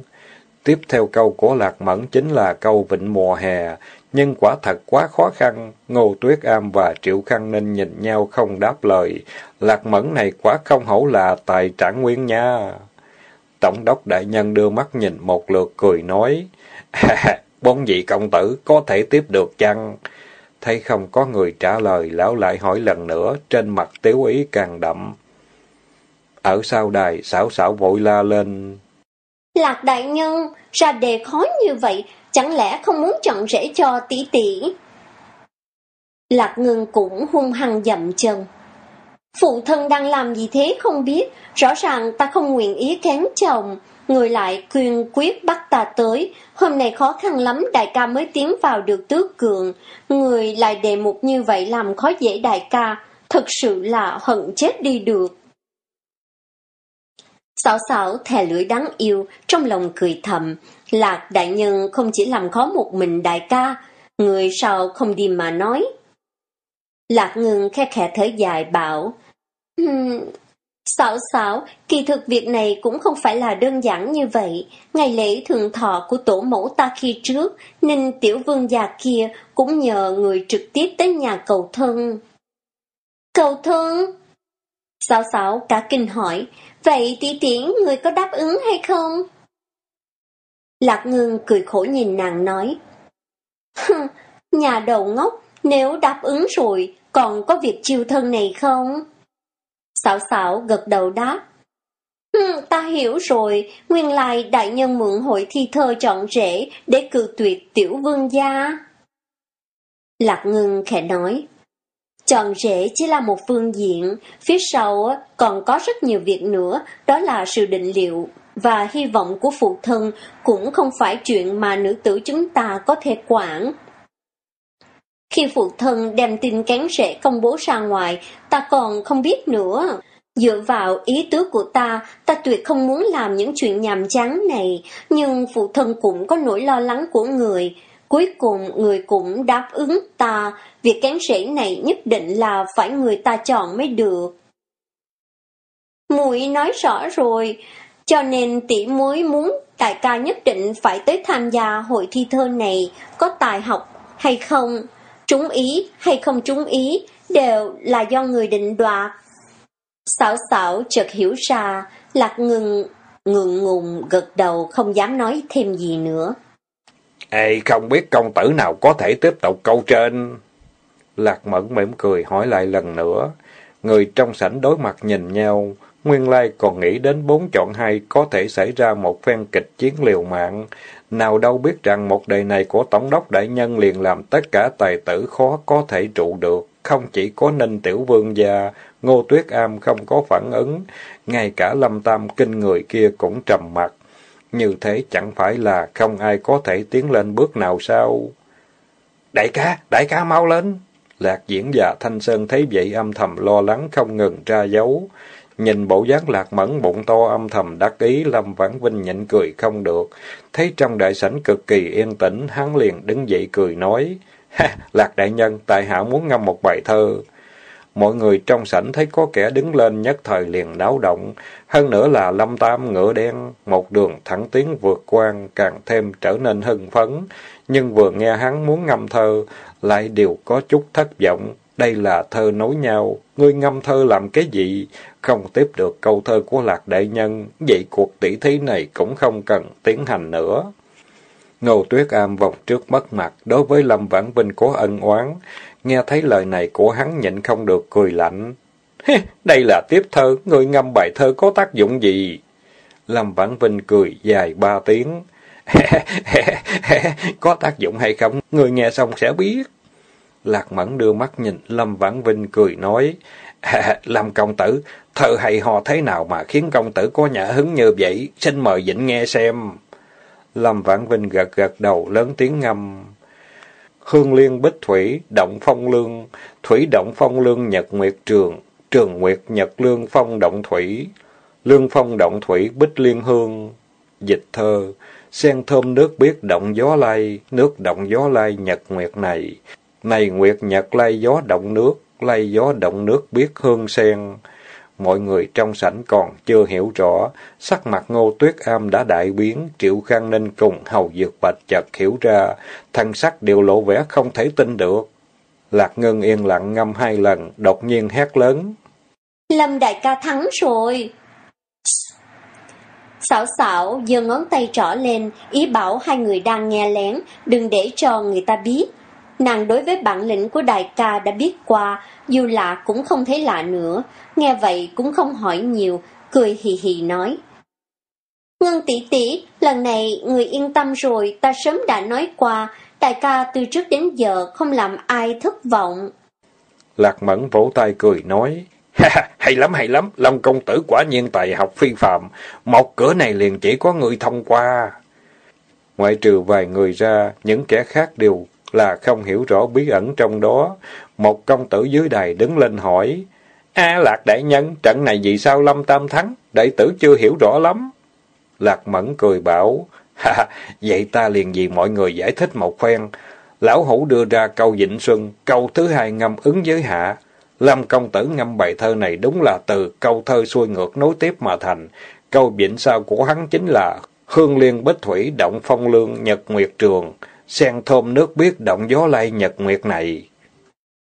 Tiếp theo câu của Lạc Mẫn chính là câu vịnh mùa hè, nhưng quả thật quá khó khăn, Ngô Tuyết Am và Triệu Khăn Ninh nhìn nhau không đáp lời, Lạc Mẫn này quá không hổ là tài trạng nguyên nha. Tổng đốc đại nhân đưa mắt nhìn một lượt cười nói, bốn vị công tử có thể tiếp được chăng? Thấy không có người trả lời, lão lại hỏi lần nữa, trên mặt tiếu ý càng đậm. Ở sau đài, xảo xảo vội la lên. Lạc đại nhân, ra đề khó như vậy, chẳng lẽ không muốn chọn rễ cho tỷ tỷ? Lạc ngưng cũng hung hăng dậm chân. Phụ thân đang làm gì thế không biết, rõ ràng ta không nguyện ý kén chồng, người lại quyên quyết bắt ta tới, hôm nay khó khăn lắm đại ca mới tiến vào được tước cường, người lại đề mục như vậy làm khó dễ đại ca, thật sự là hận chết đi được. Sảo sảo thè lưỡi đáng yêu, trong lòng cười thầm, lạc đại nhân không chỉ làm khó một mình đại ca, người sao không đi mà nói. Lạc ngừng khe khẽ thở dài bảo, Xảo xảo, kỳ thực việc này cũng không phải là đơn giản như vậy. Ngày lễ thường thọ của tổ mẫu ta khi trước, nên tiểu vương già kia cũng nhờ người trực tiếp tới nhà cầu thân. Cầu thân? Xảo xảo cả kinh hỏi, vậy tỷ tỷ người có đáp ứng hay không? Lạc ngưng cười khổ nhìn nàng nói, nhà đầu ngốc, nếu đáp ứng rồi, còn có việc chiêu thân này không? Xảo xảo gật đầu đáp. Ừ, ta hiểu rồi, nguyên lai đại nhân mượn hội thi thơ chọn rễ để cự tuyệt tiểu vương gia. Lạc ngưng khẽ nói, chọn rễ chỉ là một phương diện, phía sau còn có rất nhiều việc nữa, đó là sự định liệu và hy vọng của phụ thân cũng không phải chuyện mà nữ tử chúng ta có thể quản. Khi phụ thân đem tin cán rễ công bố ra ngoài, ta còn không biết nữa. Dựa vào ý tứ của ta, ta tuyệt không muốn làm những chuyện nhàm chán này, nhưng phụ thân cũng có nỗi lo lắng của người. Cuối cùng người cũng đáp ứng ta, việc cán rễ này nhất định là phải người ta chọn mới được. Muội nói rõ rồi, cho nên tỷ muối muốn đại ca nhất định phải tới tham gia hội thi thơ này, có tài học hay không, trúng ý hay không trúng ý, đều là do người định đoạt. Xảo xảo chợt hiểu ra, lạc ngừng, ngừng ngùng gật đầu không dám nói thêm gì nữa. Ê, không biết công tử nào có thể tiếp tục câu trên. Lạc mẫn mỉm cười hỏi lại lần nữa. Người trong sảnh đối mặt nhìn nhau, Nguyên Lai còn nghĩ đến bốn chọn hai có thể xảy ra một phen kịch chiến liều mạng. Nào đâu biết rằng một đời này của Tổng đốc Đại Nhân liền làm tất cả tài tử khó có thể trụ được. Không chỉ có Ninh Tiểu Vương gia, Ngô Tuyết Am không có phản ứng, ngay cả Lâm Tam kinh người kia cũng trầm mặt. Như thế chẳng phải là không ai có thể tiến lên bước nào sao? Đại ca, đại ca mau lên! Lạc diễn và Thanh Sơn thấy vậy âm thầm lo lắng không ngừng ra dấu. Nhìn bộ dáng lạc mẫn bụng to âm thầm đắc ý, Lâm Vãn Vinh nhịn cười không được. Thấy trong đại sảnh cực kỳ yên tĩnh, hắn liền đứng dậy cười nói, Ha, lạc đại nhân, tại hạ muốn ngâm một bài thơ. Mọi người trong sảnh thấy có kẻ đứng lên nhất thời liền náo động. Hơn nữa là lâm tam ngựa đen, một đường thẳng tiến vượt quan, càng thêm trở nên hưng phấn. Nhưng vừa nghe hắn muốn ngâm thơ, lại đều có chút thất vọng. Đây là thơ nối nhau, ngươi ngâm thơ làm cái gì? Không tiếp được câu thơ của Lạc Đại Nhân, vậy cuộc tỷ thí này cũng không cần tiến hành nữa. Ngô Tuyết Am vòng trước mất mặt, đối với Lâm Vãn Vinh có ân oán. Nghe thấy lời này của hắn nhịn không được cười lạnh. Đây là tiếp thơ, người ngâm bài thơ có tác dụng gì? Lâm Vãn Vinh cười dài ba tiếng. có tác dụng hay không, người nghe xong sẽ biết. Lạc Mẫn đưa mắt nhìn Lâm Vãn Vinh cười nói. Lâm công tử, thơ hay hò thế nào mà khiến công tử có nhã hứng như vậy? Xin mời dĩnh nghe xem. Lâm Vãn Vinh gật gật đầu lớn tiếng ngâm. Hương liên bích thủy, động phong lương, thủy động phong lương nhật nguyệt trường, trường nguyệt nhật lương phong động thủy, lương phong động thủy bích liên hương. Dịch thơ, sen thơm nước biết động gió lay, nước động gió lay nhật nguyệt này. Này nguyệt nhật lay gió động nước, lay gió động nước biết hương sen. Mọi người trong sảnh còn chưa hiểu rõ, sắc mặt ngô tuyết am đã đại biến, triệu khang ninh cùng hầu dược bạch chợt hiểu ra, thân sắc đều lộ vẻ không thể tin được. Lạc ngân yên lặng ngâm hai lần, đột nhiên hét lớn. Lâm đại ca thắng rồi. Xảo xảo giơ ngón tay trỏ lên, ý bảo hai người đang nghe lén, đừng để cho người ta biết. Nàng đối với bản lĩnh của đại ca đã biết qua, dù lạ cũng không thấy lạ nữa, nghe vậy cũng không hỏi nhiều, cười hì hì nói. Ngân tỷ tỷ, lần này người yên tâm rồi, ta sớm đã nói qua, đại ca từ trước đến giờ không làm ai thất vọng. Lạc Mẫn vỗ tay cười nói, ha, hay lắm hay lắm, Long công tử quả nhiên tài học phi phạm, một cửa này liền chỉ có người thông qua. Ngoại trừ vài người ra, những kẻ khác đều là không hiểu rõ bí ẩn trong đó. Một công tử dưới đài đứng lên hỏi, A Lạc đại nhân, trận này vì sao Lâm Tam thắng? Đại tử chưa hiểu rõ lắm. Lạc Mẫn cười bảo, ha, vậy ta liền vì mọi người giải thích một phen. Lão Hủ đưa ra câu Vịnh Xuân, câu thứ hai ngâm ứng với hạ. Lâm công tử ngâm bài thơ này đúng là từ câu thơ xuôi ngược nối tiếp mà thành. Câu vịnh sao của hắn chính là Hương liên bích thủy động phong lương nhật nguyệt trường, sen thơm nước biết động gió lay nhật nguyệt này.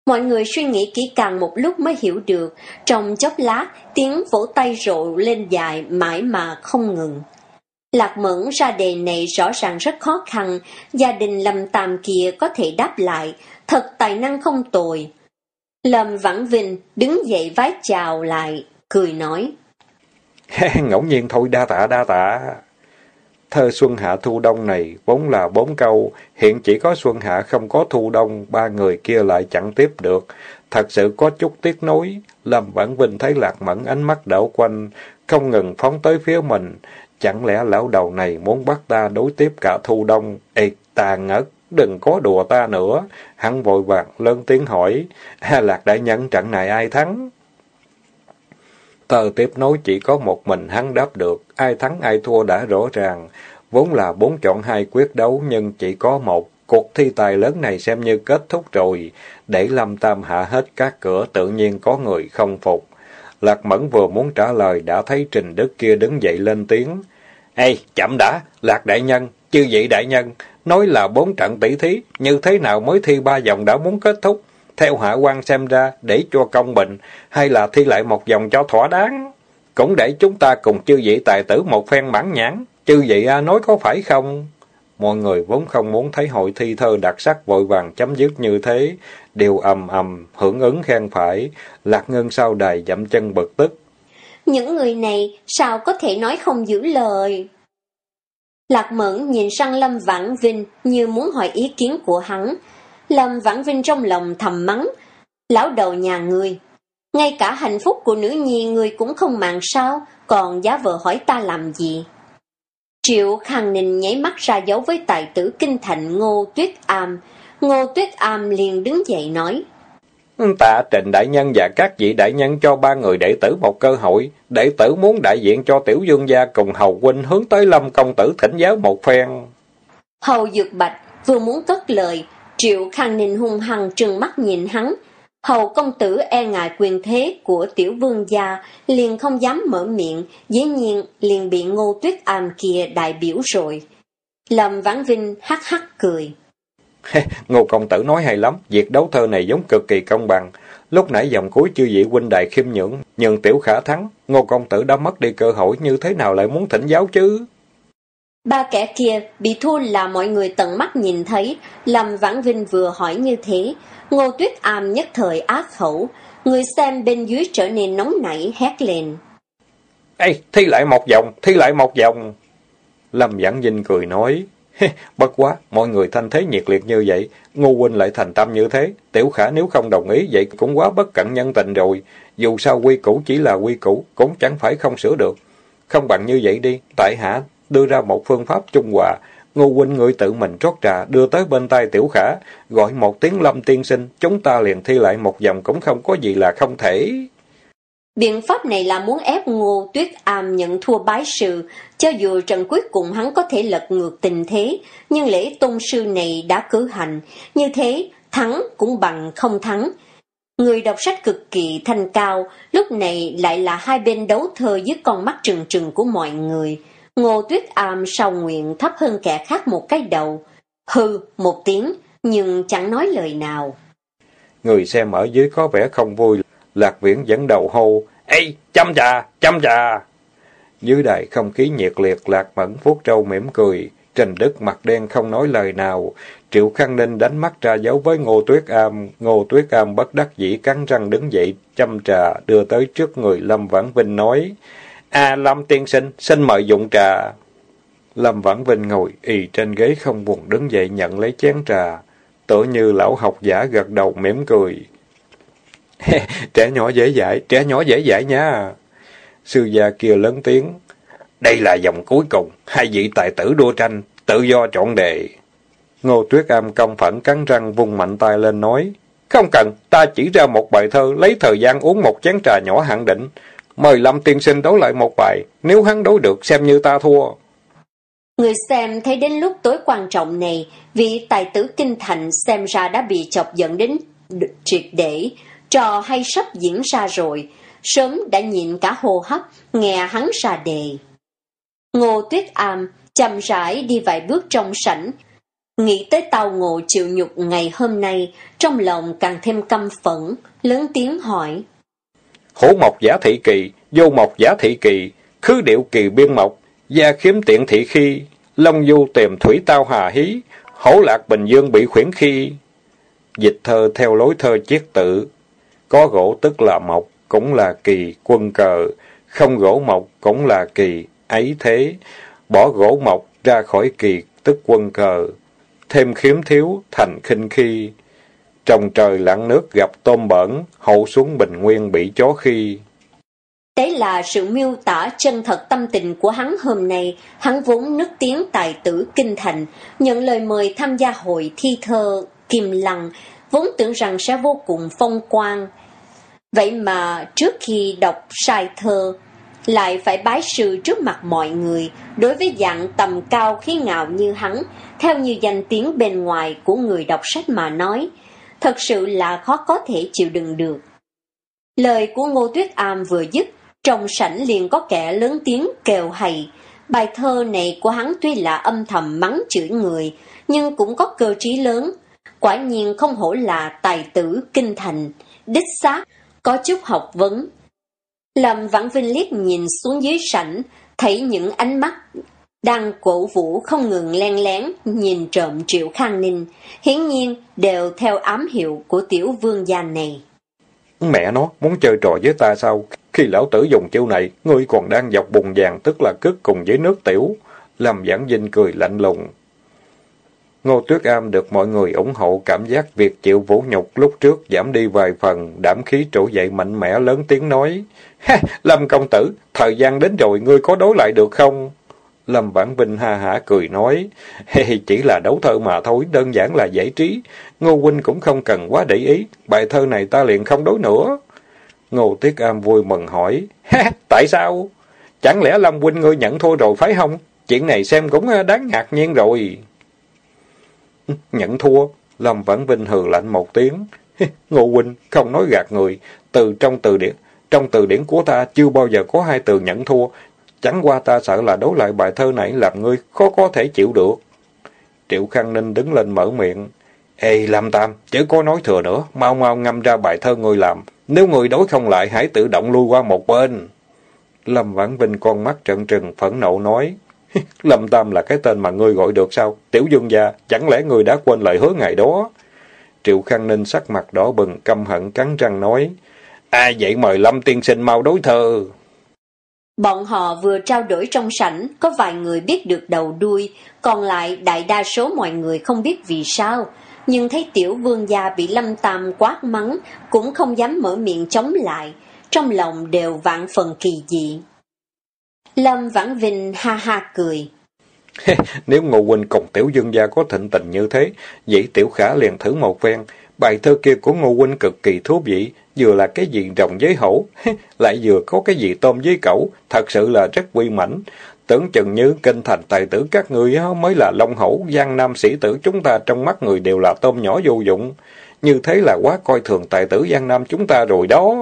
Mọi người suy nghĩ kỹ càng một lúc mới hiểu được, trong chốc lát tiếng vỗ tay rộ lên dài mãi mà không ngừng. Lạc Mẫn ra đề này rõ ràng rất khó khăn, gia đình Lâm Tam kia có thể đáp lại, thật tài năng không tồi. Lâm Vãn Vinh đứng dậy vái chào lại, cười nói. ngẫu nhiên thôi đa tạ đa tạ. Thơ Xuân Hạ Thu Đông này vốn là bốn câu, hiện chỉ có Xuân Hạ không có Thu Đông, ba người kia lại chẳng tiếp được. Thật sự có chút tiếc nối, Lâm Vãn Vinh thấy Lạc Mẫn ánh mắt đảo quanh, không ngừng phóng tới phía mình. Chẳng lẽ lão đầu này muốn bắt ta đối tiếp cả Thu Đông? Ê, ta ngất, đừng có đùa ta nữa. Hắn vội vàng lớn tiếng hỏi, Lạc đại nhân trận này ai thắng? Tờ tiếp nối chỉ có một mình hắn đáp được, ai thắng ai thua đã rõ ràng. Vốn là bốn chọn hai quyết đấu nhưng chỉ có một. Cuộc thi tài lớn này xem như kết thúc rồi. Để Lâm Tam hạ hết các cửa tự nhiên có người không phục. Lạc Mẫn vừa muốn trả lời đã thấy Trình Đức kia đứng dậy lên tiếng. Ê, chậm đã, Lạc Đại Nhân, chư vị Đại Nhân, nói là bốn trận tỷ thí, như thế nào mới thi ba vòng đã muốn kết thúc? Theo hạ quan xem ra, để cho công bình, hay là thi lại một vòng cho thỏa đáng? Cũng để chúng ta cùng chư vị tài tử một phen mãn nhãn, chư vị à, nói có phải không? Mọi người vốn không muốn thấy hội thi thơ đặc sắc vội vàng chấm dứt như thế, đều ầm ầm, hưởng ứng khen phải, lạc ngân sau đài dậm chân bực tức. Những người này sao có thể nói không giữ lời? Lạc mẫn nhìn sang Lâm Vãn Vinh như muốn hỏi ý kiến của hắn, Lâm Vãn Vinh trong lòng thầm mắng, lão đầu nhà người. Ngay cả hạnh phúc của nữ nhi người cũng không màng sao, còn giá vợ hỏi ta làm gì. Triệu Khang Ninh nháy mắt ra dấu với tài tử kinh thành Ngô Tuyết Am. Ngô Tuyết Am liền đứng dậy nói. Tạ trình đại nhân và các vị đại nhân cho ba người đệ tử một cơ hội. Đệ tử muốn đại diện cho tiểu dương gia cùng hầu huynh hướng tới lâm công tử thỉnh giáo một phen. Hầu Dược Bạch vừa muốn cất lời, Triệu Khang Ninh hung hăng trừng mắt nhìn hắn. Hầu công tử e ngại quyền thế của tiểu vương gia, liền không dám mở miệng, dĩ nhiên liền bị ngô tuyết am kia đại biểu rồi. Lâm Vãn Vinh hắc hắc cười. ngô công tử nói hay lắm, việc đấu thơ này giống cực kỳ công bằng. Lúc nãy dòng cuối chư vị huynh đại khiêm nhượng, nhưng tiểu khả thắng, ngô công tử đã mất đi cơ hội như thế nào lại muốn thỉnh giáo chứ? Ba kẻ kia bị thua là mọi người tận mắt nhìn thấy, Lâm Vãn Vinh vừa hỏi như thế, Ngô Tuyết Am nhất thời ác khẩu, người xem bên dưới trở nên nóng nảy hét lên. Ê, thi lại một vòng, thi lại một vòng. Lâm Vãn Vinh cười nói, bất quá, mọi người thanh thế nhiệt liệt như vậy, Ngô Huynh lại thành tâm như thế, Tiểu Khả nếu không đồng ý vậy cũng quá bất cẩn nhân tình rồi, dù sao quy củ chỉ là quy củ, cũng chẳng phải không sửa được. Không bằng như vậy đi, tại hạ đưa ra một phương pháp trung hòa. Ngô huynh người tự mình rót trà, đưa tới bên tay tiểu khả, gọi một tiếng lâm tiên sinh, chúng ta liền thi lại một dòng cũng không có gì là không thể. Biện pháp này là muốn ép Ngô Tuyết Am nhận thua bái sự, cho dù trận cuối cùng hắn có thể lật ngược tình thế, nhưng lễ tôn sư này đã cử hành, như thế thắng cũng bằng không thắng. Người đọc sách cực kỳ thanh cao, lúc này lại là hai bên đấu thơ dưới con mắt trừng trừng của mọi người. Ngô Tuyết Am sau nguyện thấp hơn kẻ khác một cái đầu. Hư, một tiếng, nhưng chẳng nói lời nào. Người xem ở dưới có vẻ không vui, Lạc Viễn dẫn đầu hô, Ê, chăm trà, chăm trà! Dưới đài không khí nhiệt liệt, Lạc Mẫn Phúc trâu mỉm cười. Trình Đức mặt đen không nói lời nào. Triệu Khang Ninh đánh mắt ra dấu với Ngô Tuyết Am. Ngô Tuyết Am bất đắc dĩ cắn răng đứng dậy, chăm trà, đưa tới trước người Lâm Vãn Vinh nói. À, Lâm tiên sinh, xin mời dụng trà. Lâm Vãn Vinh ngồi y trên ghế không buồn đứng dậy nhận lấy chén trà. Tựa như lão học giả gật đầu mỉm cười. trẻ nhỏ dễ dãi, trẻ nhỏ dễ dãi nha. Sư gia kia lớn tiếng. Đây là dòng cuối cùng, hai vị tài tử đua tranh, tự do chọn đề. Ngô Tuyết Am công phẫn cắn răng vung mạnh tay lên nói. Không cần, ta chỉ ra một bài thơ, lấy thời gian uống một chén trà nhỏ hạn định. Mời Lâm tiên sinh đấu lại một bài, nếu hắn đấu được xem như ta thua. Người xem thấy đến lúc tối quan trọng này, vị tài tử kinh thành xem ra đã bị chọc giận đến triệt để, trò hay sắp diễn ra rồi, sớm đã nhịn cả hô hấp, nghe hắn ra đề. Ngô Tuyết Am chậm rãi đi vài bước trong sảnh, nghĩ tới tàu ngộ chịu nhục ngày hôm nay, trong lòng càng thêm căm phẫn, lớn tiếng hỏi. Hổ mộc giả thị kỳ, vô mộc giả thị kỳ, khứ điệu kỳ biên mộc, gia khiếm tiện thị khi, long du tìm thủy tao hà hí, hổ lạc bình dương bị khuyển khi. Dịch thơ theo lối thơ chiết tự, có gỗ tức là mộc, cũng là kỳ, quân cờ, không gỗ mộc cũng là kỳ, ấy thế, bỏ gỗ mộc ra khỏi kỳ, tức quân cờ, thêm khiếm thiếu, thành khinh khi. Trong trời lặng nước gặp tôm bẩn, hậu xuống bình nguyên bị chó khi. Đấy là sự miêu tả chân thật tâm tình của hắn hôm nay. Hắn vốn nức tiếng tài tử kinh thành, nhận lời mời tham gia hội thi thơ Kim Lăng, vốn tưởng rằng sẽ vô cùng phong quang. Vậy mà trước khi đọc sai thơ, lại phải bái sư trước mặt mọi người, đối với dạng tầm cao khí ngạo như hắn, theo như danh tiếng bên ngoài của người đọc sách mà nói, thật sự là khó có thể chịu đựng được. Lời của Ngô Tuyết Am vừa dứt, trong sảnh liền có kẻ lớn tiếng kêu hay. Bài thơ này của hắn tuy là âm thầm mắng chửi người, nhưng cũng có cơ trí lớn. Quả nhiên không hổ là tài tử kinh thành, đích xác, có chút học vấn. Lâm Vãn Vinh liếc nhìn xuống dưới sảnh, thấy những ánh mắt đang cổ vũ không ngừng len lén nhìn trộm Triệu Khang Ninh, hiển nhiên đều theo ám hiệu của tiểu vương gia này. Mẹ nó, muốn chơi trò với ta sao? Khi lão tử dùng chiêu này, ngươi còn đang dọc bùng vàng tức là cướp cùng với nước tiểu. làm Giảng dinh cười lạnh lùng. Ngô Tuyết Am được mọi người ủng hộ cảm giác việc chịu vũ nhục lúc trước giảm đi vài phần, đảm khí trỗi dậy mạnh mẽ lớn tiếng nói. Ha, Lâm công tử, thời gian đến rồi, ngươi có đối lại được không? Lâm Vãn Vinh ha hả cười nói, hey, chỉ là đấu thơ mà thôi, đơn giản là giải trí. Ngô Huynh cũng không cần quá để ý, bài thơ này ta liền không đối nữa. Ngô Tiết Am vui mừng hỏi, ha, tại sao? Chẳng lẽ Lâm Huynh ngươi nhận thua rồi phải không? Chuyện này xem cũng ờ, đáng ngạc nhiên rồi. Nhận thua, Lâm Vãn Vinh hừ lạnh một tiếng. Ngô Huynh không nói gạt người, từ trong từ điển trong từ điển của ta chưa bao giờ có hai từ nhận thua, Chẳng qua ta sợ là đấu lại bài thơ này làm ngươi khó có thể chịu được. Triệu Khang Ninh đứng lên mở miệng. Ê Lâm Tam, chớ có nói thừa nữa, mau mau ngâm ra bài thơ ngươi làm. Nếu ngươi đối không lại, hãy tự động lui qua một bên. Lâm Vãn Vinh con mắt trận trừng, phẫn nộ nói. Lâm Tam là cái tên mà ngươi gọi được sao? Tiểu Dương gia, chẳng lẽ ngươi đã quên lời hứa ngày đó? Triệu Khang Ninh sắc mặt đỏ bừng, căm hận cắn răng nói. Ai vậy mời Lâm tiên sinh mau đối thơ. Bọn họ vừa trao đổi trong sảnh, có vài người biết được đầu đuôi, còn lại đại đa số mọi người không biết vì sao. Nhưng thấy tiểu vương gia bị lâm tam quát mắng, cũng không dám mở miệng chống lại, trong lòng đều vạn phần kỳ dị. Lâm Vãn Vinh ha ha cười. Nếu Ngô Huynh cùng Tiểu Dương gia có thịnh tình như thế, vậy Tiểu Khả liền thử một phen. Bài thơ kia của Ngô Huynh cực kỳ thú vị, vừa là cái gì rồng với hổ, lại vừa có cái gì tôm với cẩu, thật sự là rất quy mãnh. Tưởng chừng như kinh thành tài tử các người mới là long hổ, giang nam sĩ tử chúng ta trong mắt người đều là tôm nhỏ vô dụng. Như thế là quá coi thường tài tử giang nam chúng ta rồi đó.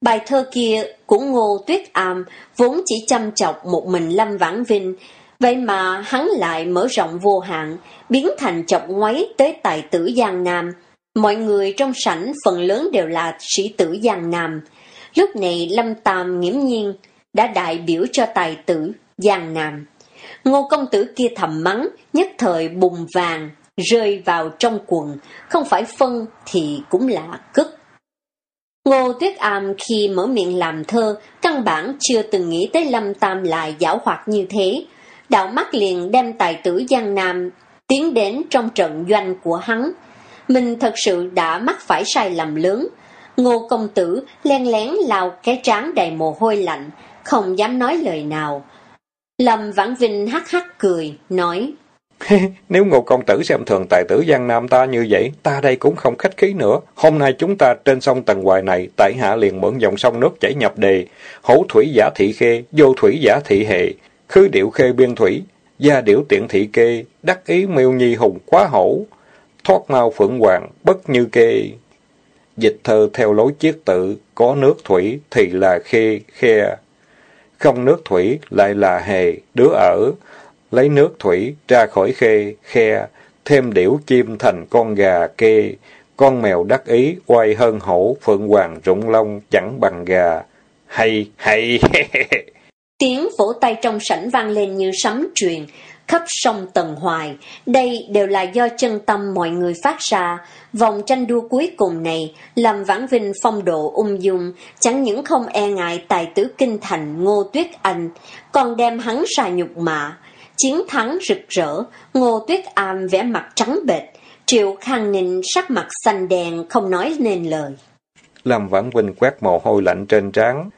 Bài thơ kia của Ngô Tuyết Am vốn chỉ chăm chọc một mình Lâm Vãng Vinh, vậy mà hắn lại mở rộng vô hạn, biến thành chọc ngoáy tới tài tử Giang Nam. Mọi người trong sảnh phần lớn đều là sĩ tử Giang Nam. Lúc này Lâm Tam nghiễm nhiên đã đại biểu cho tài tử Giang Nam. Ngô công tử kia thầm mắng, nhất thời bùng vàng, rơi vào trong quần, không phải phân thì cũng là cức. Ngô Tuyết Am khi mở miệng làm thơ, căn bản chưa từng nghĩ tới Lâm Tam lại giảo hoạt như thế. Đạo mắt liền đem tài tử Giang Nam tiến đến trong trận doanh của hắn. Mình thật sự đã mắc phải sai lầm lớn. Ngô công tử len lén lao cái trán đầy mồ hôi lạnh, không dám nói lời nào. Lâm Vãn Vinh hắc hắc cười, nói Nếu Ngô Công Tử xem thường tài tử Giang Nam ta như vậy, ta đây cũng không khách khí nữa. Hôm nay chúng ta trên sông Tần Hoài này, tại hạ liền mượn dòng sông nước chảy nhập đề, hổ thủy giả thị khê, vô thủy giả thị hệ, khứ điệu khê biên thủy, gia điệu tiện thị kê, đắc ý miêu nhi hùng quá hổ, thoát mau phượng hoàng, bất như kê. Dịch thơ theo lối chiết tự, có nước thủy thì là khê, khe, không nước thủy lại là hề, đứa ở, lấy nước thủy ra khỏi khê, khe, thêm điểu chim thành con gà kê, con mèo đắc ý oai hơn hổ, phượng hoàng rụng lông chẳng bằng gà. Hay, hay! Tiếng vỗ tay trong sảnh vang lên như sấm truyền, khắp sông Tần Hoài. Đây đều là do chân tâm mọi người phát ra. Vòng tranh đua cuối cùng này, làm vãn vinh phong độ ung dung, chẳng những không e ngại tài tử kinh thành Ngô Tuyết Anh, còn đem hắn ra nhục mạ. Chiến thắng rực rỡ, Ngô Tuyết Am vẽ mặt trắng bệch, Triệu Khang Ninh sắc mặt xanh đen không nói nên lời. Lâm Vãn Vinh quét mồ hôi lạnh trên trán.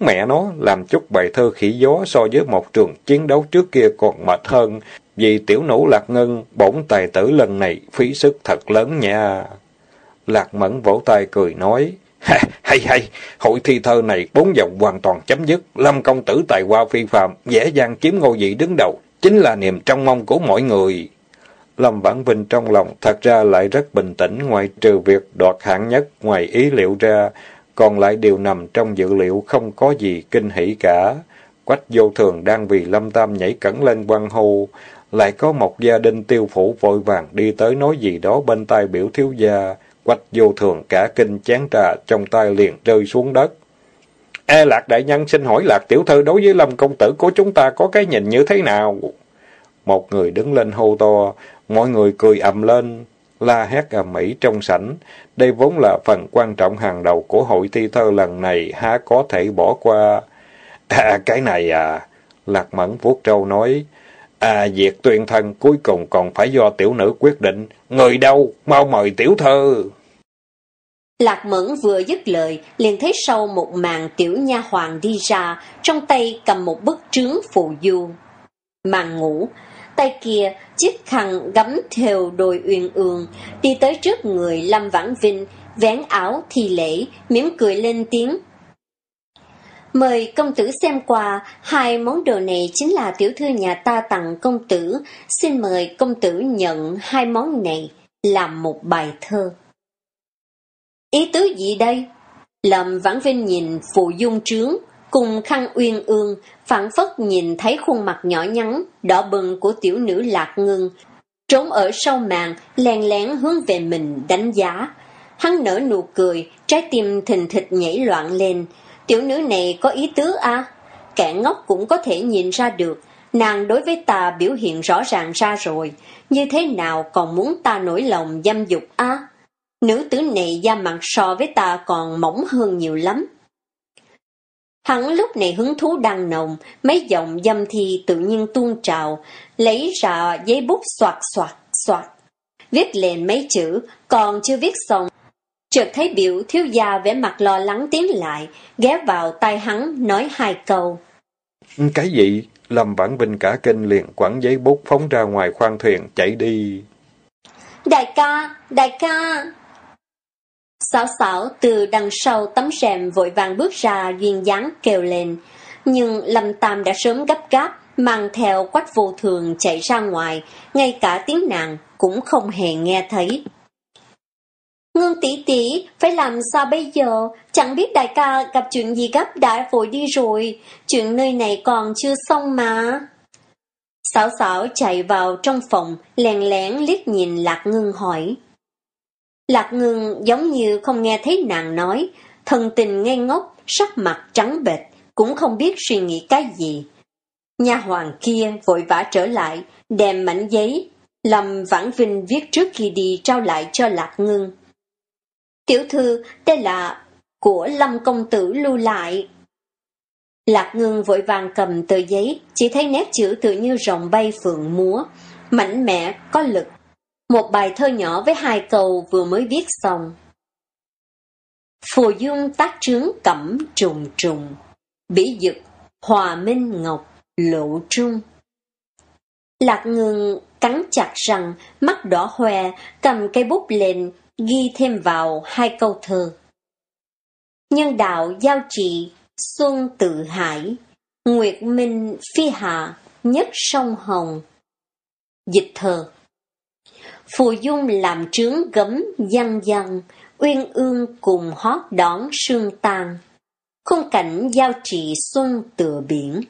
Mẹ nó làm chút bài thơ khỉ gió so với một trường chiến đấu trước kia còn mệt hơn, vì tiểu nũ Lạc Ngân bổn tài tử lần này phí sức thật lớn nha. Lạc Mẫn vỗ tay cười nói, hay hay, hội thi thơ này bốn dòng hoàn toàn chấm dứt, Lâm công tử tài hoa phi phàm, dễ dàng chiếm ngôi vị đứng đầu, chính là niềm trong mong của mọi người. Lâm bản Vinh trong lòng thật ra lại rất bình tĩnh, ngoài trừ việc đoạt hạng nhất ngoài ý liệu ra, còn lại đều nằm trong dự liệu không có gì kinh hỉ cả. Quách vô thường đang vì Lâm Tam nhảy cẩn lên quan hô, lại có một gia đình tiêu phủ vội vàng đi tới nói gì đó bên tai biểu thiếu gia. Quách vô thường cả kinh chán trà trong tay liền rơi xuống đất. E lạc đại nhân xin hỏi lạc tiểu thư đối với lâm công tử của chúng ta có cái nhìn như thế nào? Một người đứng lên hô to, mọi người cười ầm lên, la hét ầm ĩ trong sảnh. Đây vốn là phần quan trọng hàng đầu của hội thi thơ lần này, há có thể bỏ qua. À, cái này à, Lạc Mẫn vuốt trâu nói, à, việc tuyên thân cuối cùng còn phải do tiểu nữ quyết định. Người đâu, mau mời tiểu thơ. Lạc Mẫn vừa dứt lời, liền thấy sau một màn tiểu nha hoàng đi ra, trong tay cầm một bức trướng phù du. Màn ngủ, tay kia chiếc khăn gấm thều đồi uyên ương, đi tới trước người Lâm Vãn Vinh, vén áo thì lễ, mỉm cười lên tiếng. Mời công tử xem qua, hai món đồ này chính là tiểu thư nhà ta tặng công tử, xin mời công tử nhận hai món này làm một bài thơ. Ý tứ gì đây? Lâm Vãn Vinh nhìn phụ dung trướng, cùng khăn uyên ương, phản phất nhìn thấy khuôn mặt nhỏ nhắn, đỏ bừng của tiểu nữ lạc ngưng, trốn ở sau màn, len lén hướng về mình đánh giá. Hắn nở nụ cười, trái tim thình thịch nhảy loạn lên. Tiểu nữ này có ý tứ à? Kẻ ngốc cũng có thể nhìn ra được, nàng đối với ta biểu hiện rõ ràng ra rồi, như thế nào còn muốn ta nổi lòng dâm dục à? Nữ tử này da mặt so với ta còn mỏng hơn nhiều lắm. Hắn lúc này hứng thú đang nồng, mấy giọng dâm thi tự nhiên tuôn trào, lấy ra giấy bút soạt soạt soạt. Viết lên mấy chữ, còn chưa viết xong. Chợt thấy biểu thiếu gia vẻ mặt lo lắng tiến lại, ghé vào tay hắn nói hai câu. Cái gì? Lâm Vãn Vinh cả kinh liền quẳng giấy bút phóng ra ngoài khoang thuyền chạy đi. Đại ca, đại ca! Sảo sảo từ đằng sau tấm rèm vội vàng bước ra duyên dáng kêu lên. Nhưng Lâm Tam đã sớm gấp gáp, mang theo quách vô thường chạy ra ngoài, ngay cả tiếng nàng cũng không hề nghe thấy. Ngưng tỷ tỷ, phải làm sao bây giờ? Chẳng biết đại ca gặp chuyện gì gấp đã vội đi rồi, chuyện nơi này còn chưa xong mà. Sảo sảo chạy vào trong phòng, lèn lén liếc nhìn Lạc Ngưng hỏi. Lạc Ngưng giống như không nghe thấy nàng nói, thần tình ngây ngốc, sắc mặt trắng bệch, cũng không biết suy nghĩ cái gì. Nhà hoàng kia vội vã trở lại, đem mảnh giấy, Lâm Vãn Vinh viết trước khi đi trao lại cho Lạc Ngưng. Tiểu thư, đây là của Lâm Công Tử lưu lại. Lạc ngưng vội vàng cầm tờ giấy, chỉ thấy nét chữ tự như rồng bay phượng múa, mạnh mẽ, có lực. Một bài thơ nhỏ với hai câu vừa mới viết xong. Phù dung tác trướng cẩm trùng trùng, bỉ dực, hòa minh ngọc, lộ trung. Lạc ngưng cắn chặt răng, mắt đỏ hoe, cầm cây bút lên, ghi thêm vào hai câu thơ. Nhân đạo giao trị, xuân tự hải, nguyệt minh phi hạ, nhất sông hồng. Dịch thơ Phù dung làm trướng gấm dăng dăng, uyên ương cùng hót đón sương tan. Khung cảnh giao trị xuân tựa biển,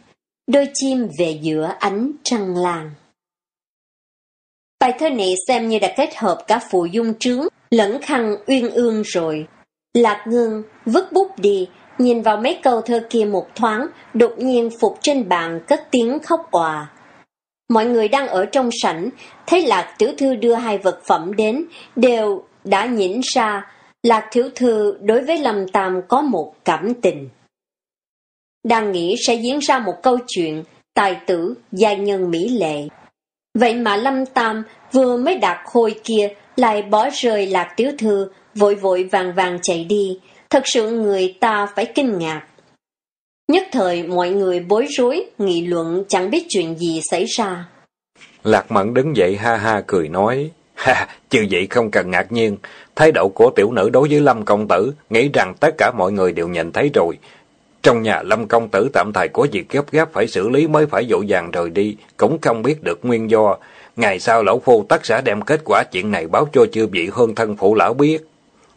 đôi chim về giữa ánh trăng làng. Bài thơ này xem như đã kết hợp cả phù dung trướng lẫn khăn uyên ương rồi. Lạc ngưng, vứt bút đi, nhìn vào mấy câu thơ kia một thoáng, đột nhiên phục trên bàn cất tiếng khóc òa. Mọi người đang ở trong sảnh, thấy Lạc Tiểu Thư đưa hai vật phẩm đến, đều đã nhỉnh ra Lạc Tiểu Thư đối với Lâm Tam có một cảm tình. Đang nghĩ sẽ diễn ra một câu chuyện tài tử, gia nhân mỹ lệ. Vậy mà Lâm Tam vừa mới đạt khôi kia lại bỏ rơi lạc tiểu thư, vội vội vàng vàng chạy đi, thật sự người ta phải kinh ngạc. Nhất thời mọi người bối rối, nghị luận chẳng biết chuyện gì xảy ra. Lạc Mẫn đứng dậy ha ha cười nói, ha, chứ vậy không cần ngạc nhiên, thái độ của tiểu nữ đối với Lâm Công Tử, nghĩ rằng tất cả mọi người đều nhìn thấy rồi. Trong nhà Lâm Công Tử tạm thời có việc gấp gáp phải xử lý mới phải dỗ dàng rời đi, cũng không biết được nguyên do, Ngày sau lão phu tất sẽ đem kết quả chuyện này báo cho chư vị hơn thân phụ lão biết.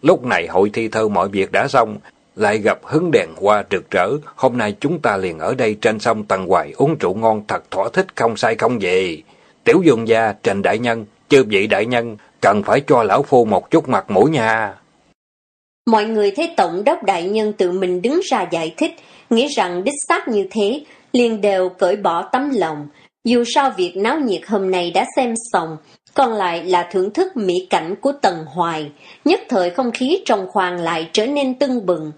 Lúc này hội thi thơ mọi việc đã xong, lại gặp hứng đèn hoa trực trở, hôm nay chúng ta liền ở đây trên sông Tần Hoài uống rượu ngon thật thỏa thích không sai không gì Tiểu dương gia, Trình Đại Nhân, chư vị Đại Nhân, cần phải cho lão phu một chút mặt mũi nha. Mọi người thấy Tổng đốc Đại Nhân tự mình đứng ra giải thích, nghĩ rằng đích xác như thế, liền đều cởi bỏ tấm lòng, dù sao việc náo nhiệt hôm nay đã xem xong, còn lại là thưởng thức mỹ cảnh của Tần Hoài, nhất thời không khí trong khoang lại trở nên tưng bừng.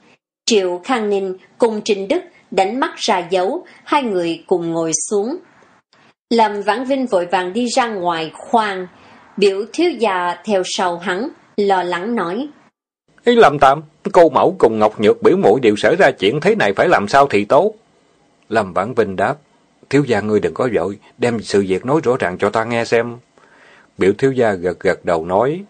Triệu Khang Ninh cùng Trình Đức đánh mắt ra dấu, hai người cùng ngồi xuống. Lâm Vãn Vinh vội vàng đi ra ngoài khoang, biểu thiếu già theo sau hắn, lo lắng nói. Ý Lâm Tam, cô mẫu cùng Ngọc Nhược biểu mũi đều xảy ra chuyện thế này phải làm sao thì tốt. Lâm Vãn Vinh đáp, Thiếu gia ngươi đừng có vội, đem sự việc nói rõ ràng cho ta nghe xem. Biểu thiếu gia gật gật đầu nói,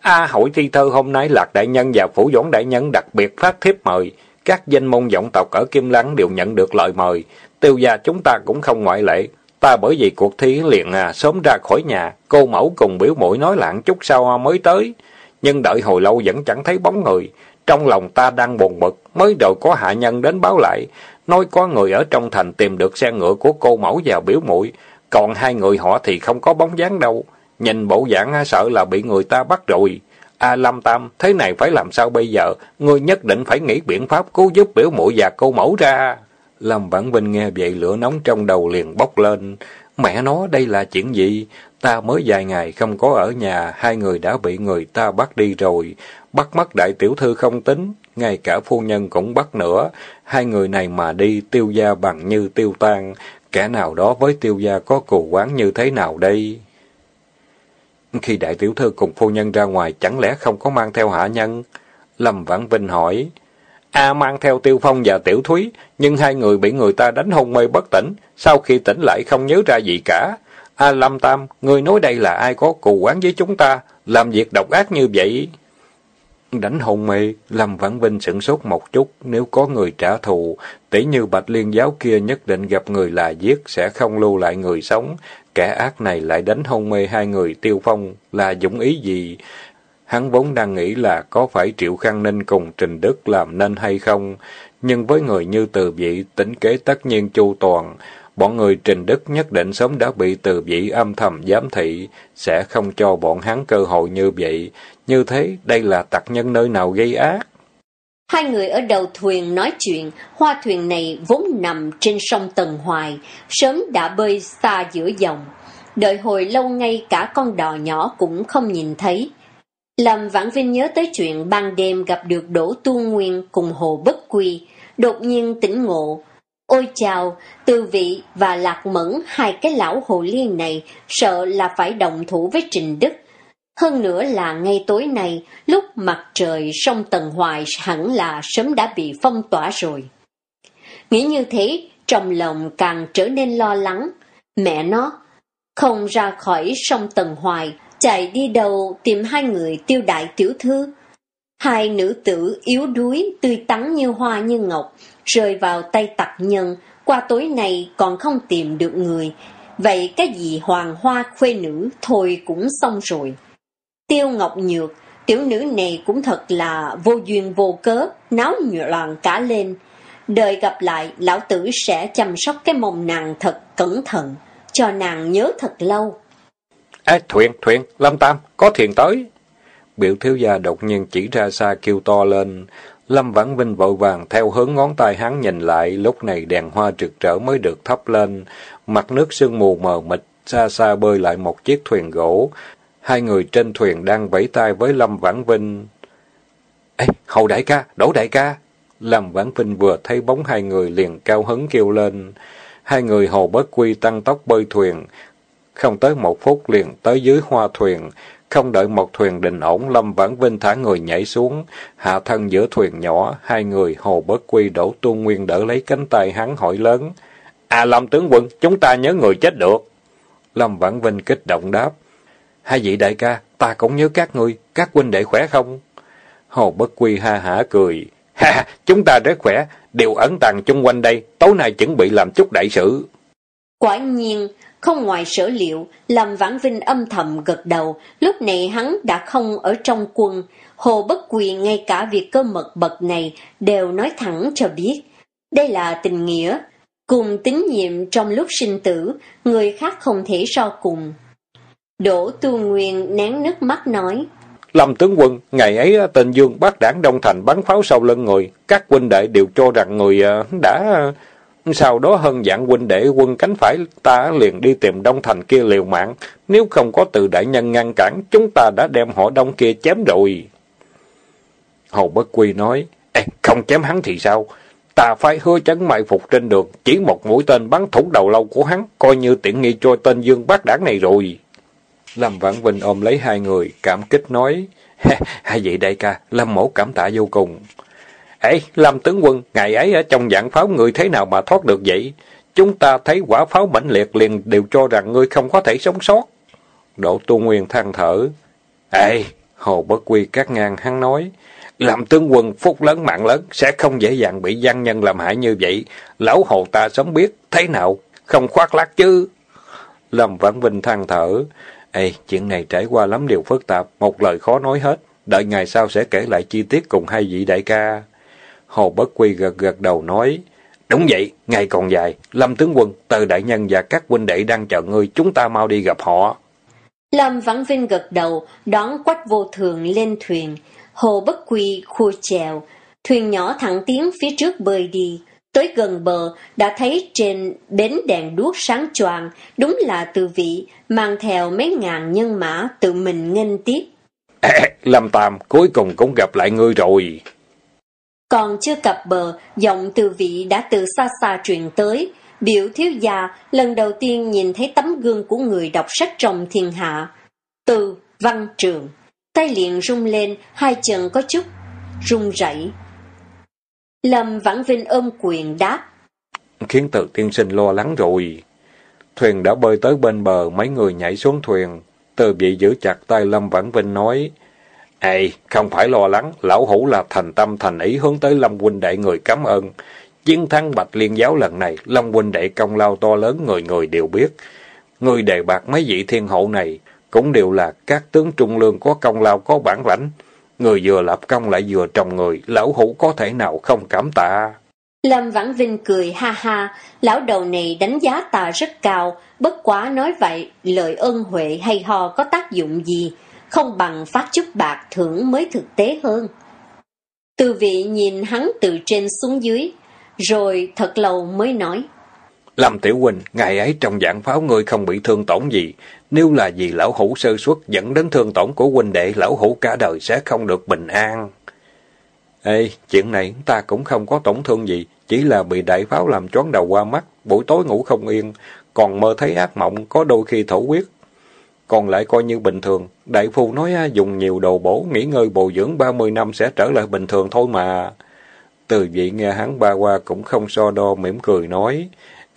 A hội thi thơ hôm nay Lạc Đại Nhân và Phủ Doãn Đại Nhân đặc biệt phát thiếp mời. Các danh môn vọng tộc ở Kim Lăng đều nhận được lời mời. Tiêu gia chúng ta cũng không ngoại lệ. Ta bởi vì cuộc thi liền à, sớm ra khỏi nhà, cô mẫu cùng biểu mũi nói lạng chút sau mới tới. Nhưng đợi hồi lâu vẫn chẳng thấy bóng người. Trong lòng ta đang buồn bực, mới rồi có hạ nhân đến báo lại, nói có người ở trong thành tìm được xe ngựa của cô mẫu và biểu mũi, còn hai người họ thì không có bóng dáng đâu. Nhìn bộ dạng sợ là bị người ta bắt rồi. A Lâm Tam, thế này phải làm sao bây giờ? Ngươi nhất định phải nghĩ biện pháp cứu giúp biểu muội và cô mẫu ra. Lâm Vãn Vinh nghe vậy lửa nóng trong đầu liền bốc lên. Mẹ nó đây là chuyện gì? Ta mới vài ngày không có ở nhà, hai người đã bị người ta bắt đi rồi. Bắt mất đại tiểu thư không tính, ngay cả phu nhân cũng bắt nữa. Hai người này mà đi tiêu gia bằng như tiêu tan, kẻ nào đó với tiêu gia có cù quán như thế nào đây? Khi đại tiểu thư cùng phu nhân ra ngoài chẳng lẽ không có mang theo hạ nhân? Lâm Vãn Vinh hỏi. A mang theo Tiêu Phong và Tiểu Thúy, nhưng hai người bị người ta đánh hôn mê bất tỉnh, sau khi tỉnh lại không nhớ ra gì cả. A Lâm Tam, người nói đây là ai có cù quán với chúng ta, làm việc độc ác như vậy? Đánh hôn mê, Lâm Vãn Vinh sửng sốt một chút, nếu có người trả thù, tỷ như Bạch Liên giáo kia nhất định gặp người là giết, sẽ không lưu lại người sống. Kẻ ác này lại đánh hôn mê hai người tiêu phong, là dũng ý gì? Hắn vốn đang nghĩ là có phải Triệu Khang Ninh cùng Trình Đức làm nên hay không, nhưng với người như từ vị, tính kế tất nhiên chu toàn, bọn người Trình Đức nhất định sớm đã bị từ vị âm thầm giám thị, sẽ không cho bọn hắn cơ hội như vậy. Như thế, đây là tặc nhân nơi nào gây ác? Hai người ở đầu thuyền nói chuyện, hoa thuyền này vốn nằm trên sông Tần Hoài, sớm đã bơi xa giữa dòng. Đợi hồi lâu ngay cả con đò nhỏ cũng không nhìn thấy. Lâm Vãn Vinh nhớ tới chuyện ban đêm gặp được Đỗ Tu Nguyên cùng Hồ Bất Quy, đột nhiên tỉnh ngộ. Ôi chào, Tư Vị và Lạc Mẫn hai cái lão hồ liên này sợ là phải đồng thủ với Trình Đức. Hơn nữa là ngay tối nay, lúc mặt trời sông Tần Hoài hẳn là sớm đã bị phong tỏa rồi. Nghĩ như thế, trong lòng càng trở nên lo lắng. Mẹ nó, không ra khỏi sông Tần Hoài, chạy đi đâu tìm hai người tiêu đại tiểu thư. Hai nữ tử yếu đuối, tươi tắn như hoa như ngọc, rơi vào tay tặc nhân, qua tối này còn không tìm được người. Vậy cái gì hoàng hoa khuê nữ thôi cũng xong rồi. Tiêu Ngọc Nhược, tiểu nữ này cũng thật là vô duyên vô cớ, náo loạn cả lên. Đời gặp lại, lão tử sẽ chăm sóc cái mông nàng thật cẩn thận, cho nàng nhớ thật lâu. Ê, thuyền, thuyền, Lâm Tam, có thuyền tới. Biểu thiếu gia đột nhiên chỉ ra xa kêu to lên. Lâm Vãn Vinh vội vàng theo hướng ngón tay hắn nhìn lại, lúc này đèn hoa trực trở mới được thắp lên. Mặt nước sương mù mờ mịt, xa xa bơi lại một chiếc thuyền gỗ. Hai người trên thuyền đang vẫy tay với Lâm Vãn Vinh. Ê, hầu đại ca, đổ đại ca. Lâm Vãn Vinh vừa thấy bóng hai người liền cao hứng kêu lên. Hai người hồ bất quy tăng tốc bơi thuyền, không tới một phút liền tới dưới hoa thuyền, không đợi một thuyền đình ổn, Lâm Vãn Vinh thả người nhảy xuống, hạ thân giữa thuyền nhỏ, hai người hồ bất quy đổ tu nguyên đỡ lấy cánh tay hắn hỏi lớn. À Lâm tướng quân, chúng ta nhớ người chết được. Lâm Vãn Vinh kích động đáp. Hai vị đại ca, ta cũng nhớ các ngươi, các huynh đệ khỏe không? Hồ bất quy ha hả cười. Ha, chúng ta rất khỏe, đều ẩn tàng chung quanh đây, tối nay chuẩn bị làm chút đại sự. Quả nhiên, không ngoài sở liệu, làm Vãn Vinh âm thầm gật đầu, lúc này hắn đã không ở trong quân. Hồ Bất quy ngay cả việc cơ mật bậc này đều nói thẳng cho biết. Đây là tình nghĩa, cùng tín nhiệm trong lúc sinh tử, người khác không thể so cùng. Đỗ Tu Nguyên nén nước mắt nói. Lâm tướng quân, ngày ấy à, tên Dương bắt đảng Đông Thành bắn pháo sau lưng người, các huynh đệ đều cho rằng người à, đã à, sau đó hơn dạng huynh đệ quân cánh phải ta liền đi tìm Đông Thành kia liều mạng. Nếu không có từ đại nhân ngăn cản, chúng ta đã đem họ đông kia chém rồi. Hồ Bất Quy nói, Ê, không chém hắn thì sao? Ta phải hứa chấn mai phục trên đường, chỉ một mũi tên bắn thủng đầu lâu của hắn, coi như tiện nghi cho tên Dương bác đảng này rồi. Lâm Vãn Vinh ôm lấy hai người, cảm kích nói, hai vị đại ca, Lâm mẫu cảm tạ vô cùng. Ê, Lâm tướng quân, ngày ấy ở trong dạng pháo người thế nào mà thoát được vậy? Chúng ta thấy quả pháo mãnh liệt liền đều cho rằng ngươi không có thể sống sót. Đỗ Tu Nguyên than thở. Ê, Hồ Bất Quy cắt ngang hắn nói. Làm tướng quân phúc lớn mạng lớn sẽ không dễ dàng bị gian nhân làm hại như vậy. Lão Hồ ta sớm biết, thế nào, không khoác lác chứ. Lâm Vãn Vinh than thở. Ê, chuyện này trải qua lắm điều phức tạp, một lời khó nói hết. Đợi ngày sau sẽ kể lại chi tiết cùng hai vị đại ca. Hồ Bất Quy gật gật đầu nói, Đúng vậy, ngày còn dài, Lâm tướng quân, từ đại nhân và các huynh đệ đang chờ ngươi, chúng ta mau đi gặp họ. Lâm Vãn Vinh gật đầu, đón quách vô thường lên thuyền. Hồ Bất Quy khua chèo, thuyền nhỏ thẳng tiến phía trước bơi đi. Tới gần bờ, đã thấy trên bến đèn đuốc sáng choàng, đúng là từ vị, mang theo mấy ngàn nhân mã tự mình nghênh tiếp. Lâm Tam, cuối cùng cũng gặp lại ngươi rồi. Còn chưa cập bờ, giọng từ vị đã từ xa xa truyền tới. Biểu thiếu gia lần đầu tiên nhìn thấy tấm gương của người đọc sách trong thiên hạ. Từ văn trường. Tay liền rung lên, hai chân có chút rung rẩy. Lâm Vãn Vinh ôm quyền đáp. Khiến Tự tiên sinh lo lắng rồi. Thuyền đã bơi tới bên bờ, mấy người nhảy xuống thuyền. Từ vị giữ chặt tay Lâm Vãn Vinh nói, Ê, không phải lo lắng, lão hủ là thành tâm thành ý hướng tới Lâm huynh đệ người cảm ơn. Chiến thắng Bạch Liên giáo lần này, Lâm huynh đệ công lao to lớn người người đều biết. Người đề bạc mấy vị thiên hậu này cũng đều là các tướng trung lương có công lao có bản lãnh. Người vừa lập công lại vừa trồng người, lão hủ có thể nào không cảm tạ. Lâm Vãn Vinh cười ha ha, lão đầu này đánh giá ta rất cao, bất quá nói vậy, lời ơn huệ hay ho có tác dụng gì, không bằng phát chút bạc thưởng mới thực tế hơn. Từ vị nhìn hắn từ trên xuống dưới, rồi thật lâu mới nói. Lâm Tiểu Huynh, ngày ấy trong dạng pháo ngươi không bị thương tổn gì. Nếu là vì lão hủ sơ suất dẫn đến thương tổn của huynh đệ, lão hủ cả đời sẽ không được bình an. Ê, chuyện này ta cũng không có tổn thương gì, chỉ là bị đại pháo làm choáng đầu qua mắt, buổi tối ngủ không yên, còn mơ thấy ác mộng, có đôi khi thổ huyết. Còn lại coi như bình thường, đại phu nói à, dùng nhiều đồ bổ, nghỉ ngơi bồi dưỡng 30 năm sẽ trở lại bình thường thôi mà. Từ vị nghe hắn ba qua cũng không so đo mỉm cười nói,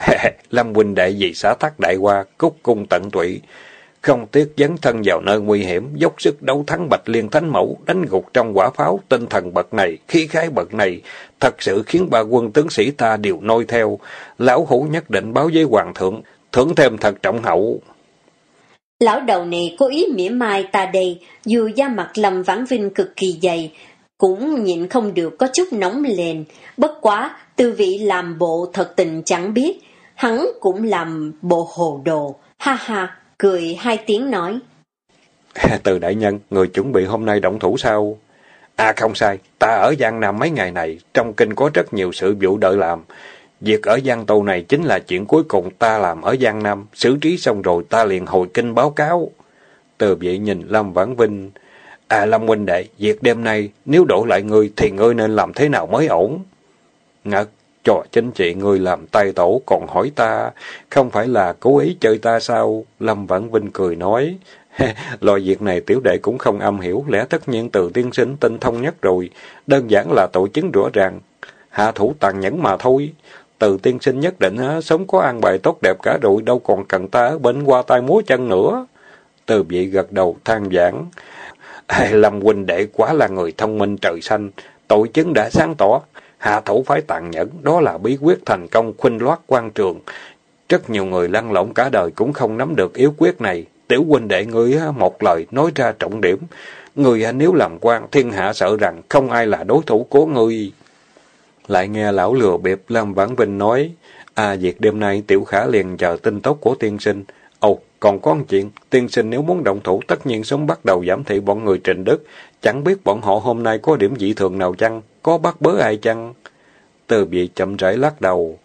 Lâm huynh đệ vì xã tắc đại qua, cúc cung tận tụy, không tiếc dấn thân vào nơi nguy hiểm, dốc sức đấu thắng Bạch Liên Thánh Mẫu, đánh gục trong quả pháo, tinh thần bậc này, khí khái bậc này, thật sự khiến ba quân tướng sĩ ta đều noi theo. Lão hủ nhất định báo với Hoàng thượng, thưởng thêm thật trọng hậu. Lão đầu này có ý mỉa mai ta đây, dù da mặt Lâm Vãn Vinh cực kỳ dày, cũng nhịn không được có chút nóng lên. Bất quá, tư vị làm bộ thật tình chẳng biết, hắn cũng làm bộ hồ đồ, ha ha, cười hai tiếng nói. Từ đại nhân, người chuẩn bị hôm nay động thủ sao? À không sai, ta ở Giang Nam mấy ngày này, trong kinh có rất nhiều sự vụ đợi làm. Việc ở Giang Tô này chính là chuyện cuối cùng ta làm ở Giang Nam, xử trí xong rồi ta liền hồi kinh báo cáo. Từ vị nhìn Lâm Vãn Vinh, À Lâm huynh đệ, việc đêm nay, nếu đổ lại ngươi thì ngươi nên làm thế nào mới ổn? Ngật, trò chính trị người làm tay tổ còn hỏi ta, không phải là cố ý chơi ta sao? Lâm Vãn Vinh cười nói, loại việc này tiểu đệ cũng không âm hiểu, lẽ tất nhiên từ tiên sinh tinh thông nhất rồi, đơn giản là tổ chứng rõ ràng, hạ thủ tàn nhẫn mà thôi. Từ tiên sinh nhất định á, sống có an bài tốt đẹp cả rồi, đâu còn cần ta ở bên qua tay múa chân nữa. Từ vị gật đầu than giảng, Lâm huynh đệ quá là người thông minh trời xanh, tội chứng đã sáng tỏ, hạ thủ phải tàn nhẫn, đó là bí quyết thành công khuynh loát quan trường. Rất nhiều người lăn lộn cả đời cũng không nắm được yếu quyết này. Tiểu huynh đệ ngươi một lời nói ra trọng điểm. Người nếu làm quan, thiên hạ sợ rằng không ai là đối thủ của ngươi. Lại nghe lão lừa bịp Lâm Vãn Vinh nói, à việc đêm nay tiểu khả liền chờ tin tốt của tiên sinh. Ồ, còn có một chuyện, tiên sinh nếu muốn động thủ tất nhiên sớm bắt đầu giảm thị bọn người Trình Đức. Chẳng biết bọn họ hôm nay có điểm dị thường nào chăng? Có bắt bớ ai chăng? Từ bị chậm rãi lắc đầu.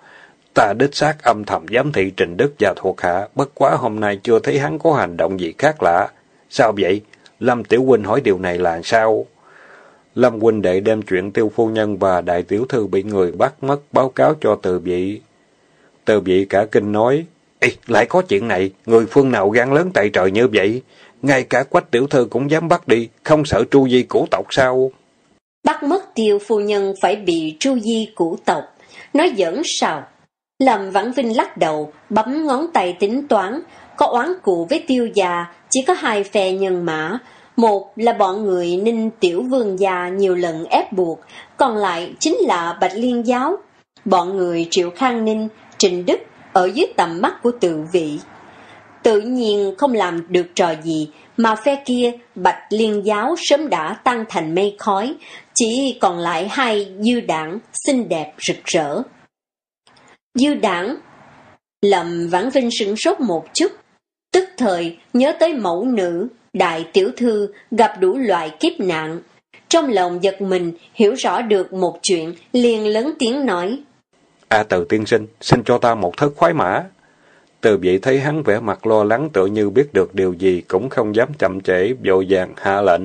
Ta đích xác âm thầm giám thị Trình Đức và thuộc hạ, bất quá hôm nay chưa thấy hắn có hành động gì khác lạ. Sao vậy? Lâm Tiểu Huynh hỏi điều này là sao? Lâm Huynh đệ đem chuyện tiêu phu nhân và đại tiểu thư bị người bắt mất báo cáo cho từ vị. Từ vị cả kinh nói, Ê, lại có chuyện này, người phương nào gan lớn tại trời như vậy? Ngay cả quách tiểu thư cũng dám bắt đi, không sợ tru di cũ tộc sao? Bắt mất tiêu phu nhân phải bị tru di cũ tộc. Nói giỡn sao? Lâm Vãn Vinh lắc đầu, bấm ngón tay tính toán. Có oán cụ với tiêu già, chỉ có hai phe nhân mã. Một là bọn người ninh tiểu vương già nhiều lần ép buộc, còn lại chính là Bạch Liên Giáo. Bọn người Triệu Khang Ninh, Trình Đức ở dưới tầm mắt của tự vị. Tự nhiên không làm được trò gì, mà phe kia bạch liên giáo sớm đã tan thành mây khói, chỉ còn lại hai dư đảng xinh đẹp rực rỡ. Dư đảng Lầm vãn vinh sửng sốt một chút, tức thời nhớ tới mẫu nữ, đại tiểu thư gặp đủ loại kiếp nạn. Trong lòng giật mình hiểu rõ được một chuyện, liền lớn tiếng nói. A từ tiên sinh, xin cho ta một thất khoái mã. Từ vị thấy hắn vẻ mặt lo lắng tự như biết được điều gì, cũng không dám chậm trễ, vội vàng hạ lệnh.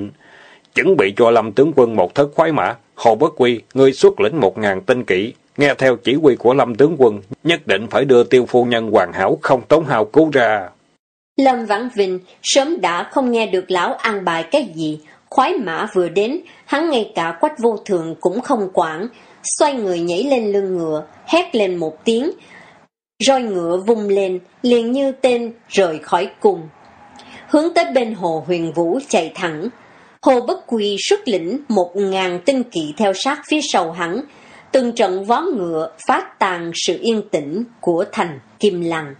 Chuẩn bị cho lâm tướng quân một thất khoái mã. Hồ Bất Quy, ngươi xuất lĩnh một ngàn tinh kỵ, nghe theo chỉ huy của lâm tướng quân, nhất định phải đưa tiêu phu nhân hoàn hảo, không tốn hào cứu ra. Lâm Vãn Vinh sớm đã không nghe được lão an bài cái gì, khoái mã vừa đến, hắn ngay cả quách vô thường cũng không quản, xoay người nhảy lên lưng ngựa, hét lên một tiếng. Roi ngựa vung lên, liền như tên rời khỏi cung. Hướng tới bên hồ huyền vũ chạy thẳng. Hồ Bất Quy xuất lĩnh một ngàn tinh kỵ theo sát phía sau hắn, từng trận vó ngựa phát tàn sự yên tĩnh của thành Kim Lăng.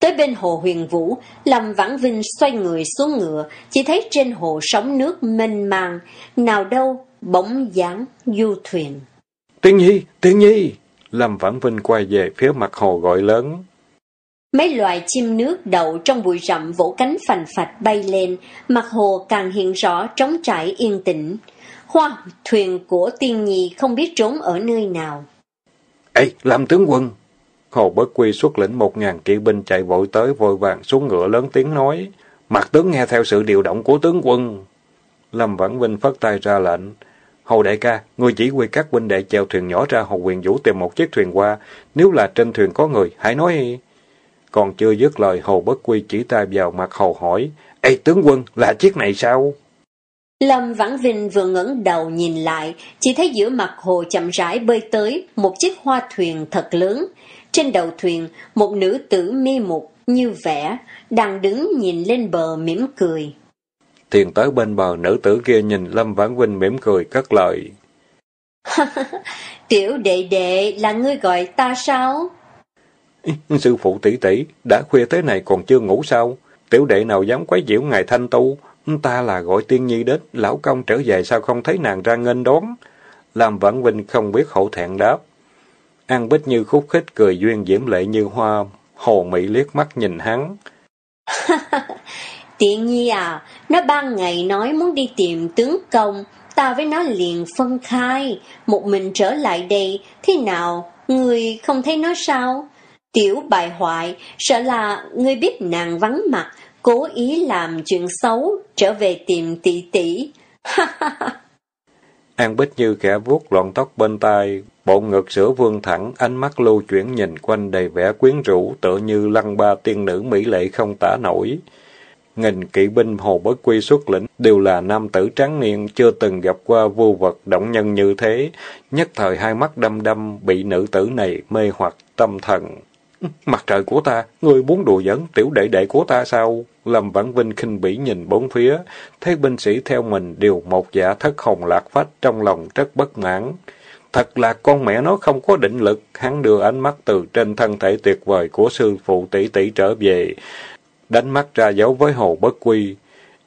Tới bên hồ huyền vũ, Lâm Vãn Vinh xoay người xuống ngựa, chỉ thấy trên hồ sóng nước mênh mang, nào đâu bóng dáng du thuyền. Tiên nhi, tiên nhi! Lâm Vãn Vinh quay về phía mặt hồ gọi lớn. Mấy loài chim nước đậu trong bụi rậm vỗ cánh phành phạch bay lên, mặt hồ càng hiện rõ trống trải yên tĩnh. Hoa thuyền của tiên nhi không biết trốn ở nơi nào. Ê, làm tướng quân! Hồ Bất Quy xuất lĩnh một ngàn kỵ binh chạy vội tới vội vàng xuống ngựa lớn tiếng nói. Mặt tướng nghe theo sự điều động của tướng quân. Lâm Vãn Vinh phất tay ra lệnh. Hồ đại ca, người chỉ huy các huynh đệ chèo thuyền nhỏ ra hồ quyền vũ tìm một chiếc thuyền qua. Nếu là trên thuyền có người, hãy nói... Còn chưa dứt lời, Hồ Bất Quy chỉ tay vào mặt Hồ hỏi. Ê tướng quân, là chiếc này sao? Lâm Vãn Vinh vừa ngẩng đầu nhìn lại, chỉ thấy giữa mặt hồ chậm rãi bơi tới một chiếc hoa thuyền thật lớn. Trên đầu thuyền, một nữ tử mi mục như vẽ, đang đứng nhìn lên bờ mỉm cười. Thuyền tới bên bờ, nữ tử kia nhìn Lâm Vãn Vinh mỉm cười cất lời. Tiểu đệ đệ là ngươi gọi ta sao? Sư phụ tỷ tỷ, đã khuya thế này còn chưa ngủ sao? Tiểu đệ nào dám quấy nhiễu ngài thanh tu? Ta là gọi tiên nhi đến, lão công trở về sao không thấy nàng ra nghênh đón? Làm Vãn Vinh không biết hậu thẹn đáp. An Bích Như khúc khích cười duyên diễm lệ như hoa, hồ mỹ liếc mắt nhìn hắn. Tiện nhi à, nó ban ngày nói muốn đi tìm tướng công, ta với nó liền phân khai, một mình trở lại đây, thế nào, người không thấy nó sao? Tiểu bài hoại, sợ là người biết nàng vắng mặt, cố ý làm chuyện xấu, trở về tìm tỷ tỷ. An Bích Như kẻ vuốt lọn tóc bên tai, bộ ngực sữa vương thẳng, ánh mắt lưu chuyển nhìn quanh đầy vẻ quyến rũ, tựa như lăng ba tiên nữ mỹ lệ không tả nổi. Nghìn kỵ binh Hồ Bất Quy xuất lĩnh đều là nam tử trắng niên, chưa từng gặp qua vô vật động nhân như thế. Nhất thời hai mắt đâm đâm, bị nữ tử này mê hoặc tâm thần. Mặt trời của ta, ngươi muốn đùa giỡn tiểu đệ đệ của ta sao? Lâm Vãn Vinh khinh bỉ nhìn bốn phía, thấy binh sĩ theo mình đều một dạ thất hồng lạc phách trong lòng rất bất mãn. Thật là con mẹ nó không có định lực, hắn đưa ánh mắt từ trên thân thể tuyệt vời của sư phụ tỷ tỷ trở về, đánh mắt ra dấu với hồ bất quy.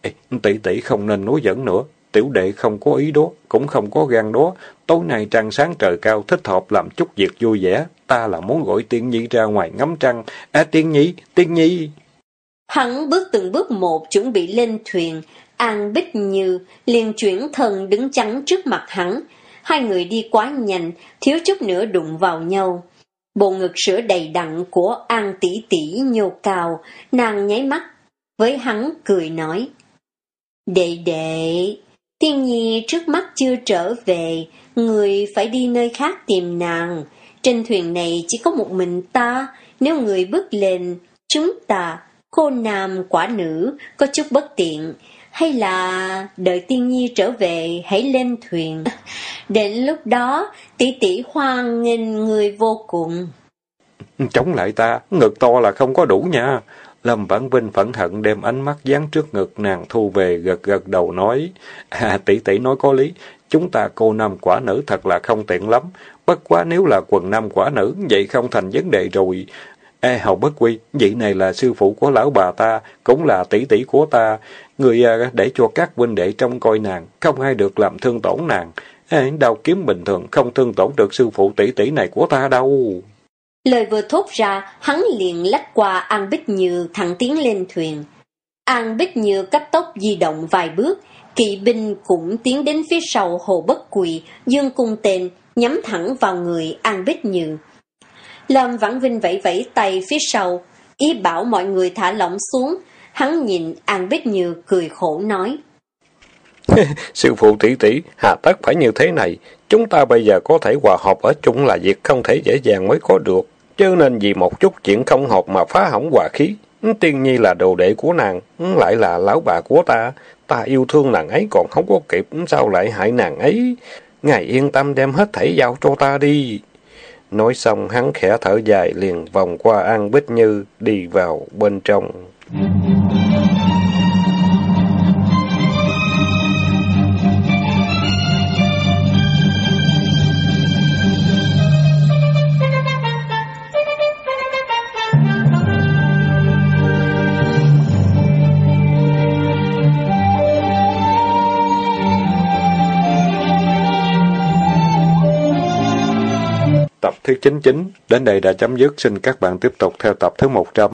Ê, tỷ tỷ không nên nói dẫn nữa, tiểu đệ không có ý đó, cũng không có gan đó, tối nay trăng sáng trời cao thích hợp làm chút việc vui vẻ, ta là muốn gọi tiên nhi ra ngoài ngắm trăng. À tiên nhi, tiên nhi! Hắn bước từng bước một chuẩn bị lên thuyền, An Bích Như liền chuyển thân đứng chắn trước mặt hắn. Hai người đi quá nhanh, thiếu chút nữa đụng vào nhau. Bộ ngực sữa đầy đặn của An tỷ tỷ nhô cao, nàng nháy mắt, với hắn cười nói. Đệ đệ, tiên nhi trước mắt chưa trở về, người phải đi nơi khác tìm nàng. Trên thuyền này chỉ có một mình ta, nếu người bước lên, chúng ta, cô nam quả nữ, có chút bất tiện. Hay là đợi tiên nhi trở về hãy lên thuyền. Đến lúc đó, tỷ tỷ hoan nghênh người vô cùng. Chống lại ta, ngực to là không có đủ nha. Lâm Vãn Vinh phẫn hận đem ánh mắt dán trước ngực nàng thu về gật gật đầu nói. À tỷ tỷ nói có lý, chúng ta cô nam quả nữ thật là không tiện lắm. Bất quá nếu là quần nam quả nữ, vậy không thành vấn đề rồi. Ê hầu bất quy, vị này là sư phụ của lão bà ta, cũng là tỷ tỷ của ta. Người à, để cho các huynh đệ trông coi nàng, không ai được làm thương tổn nàng. Ê, đau kiếm bình thường không thương tổn được sư phụ tỷ tỷ này của ta đâu. Lời vừa thốt ra, hắn liền lách qua An Bích Như thẳng tiến lên thuyền. An Bích Như cấp tốc di động vài bước, kỵ binh cũng tiến đến phía sau hồ bất quỳ, dương cung tên, nhắm thẳng vào người An Bích Như. Lâm Vãn Vinh vẫy vẫy tay phía sau, ý bảo mọi người thả lỏng xuống. Hắn nhìn An Bích Như cười khổ nói. Sư phụ tỷ tỷ, hà tất phải như thế này. Chúng ta bây giờ có thể hòa hợp ở chung là việc không thể dễ dàng mới có được. Chứ nên vì một chút chuyện không hợp mà phá hỏng hòa khí. Tiên nhi là đồ đệ của nàng, lại là lão bà của ta. Ta yêu thương nàng ấy còn không có kịp, sao lại hại nàng ấy? Ngài yên tâm đem hết thảy giao cho ta đi. Nói xong, hắn khẽ thở dài liền vòng qua An Bích Như đi vào bên trong. Thứ 99 đến đây đã chấm dứt. Xin các bạn tiếp tục theo tập thứ 100.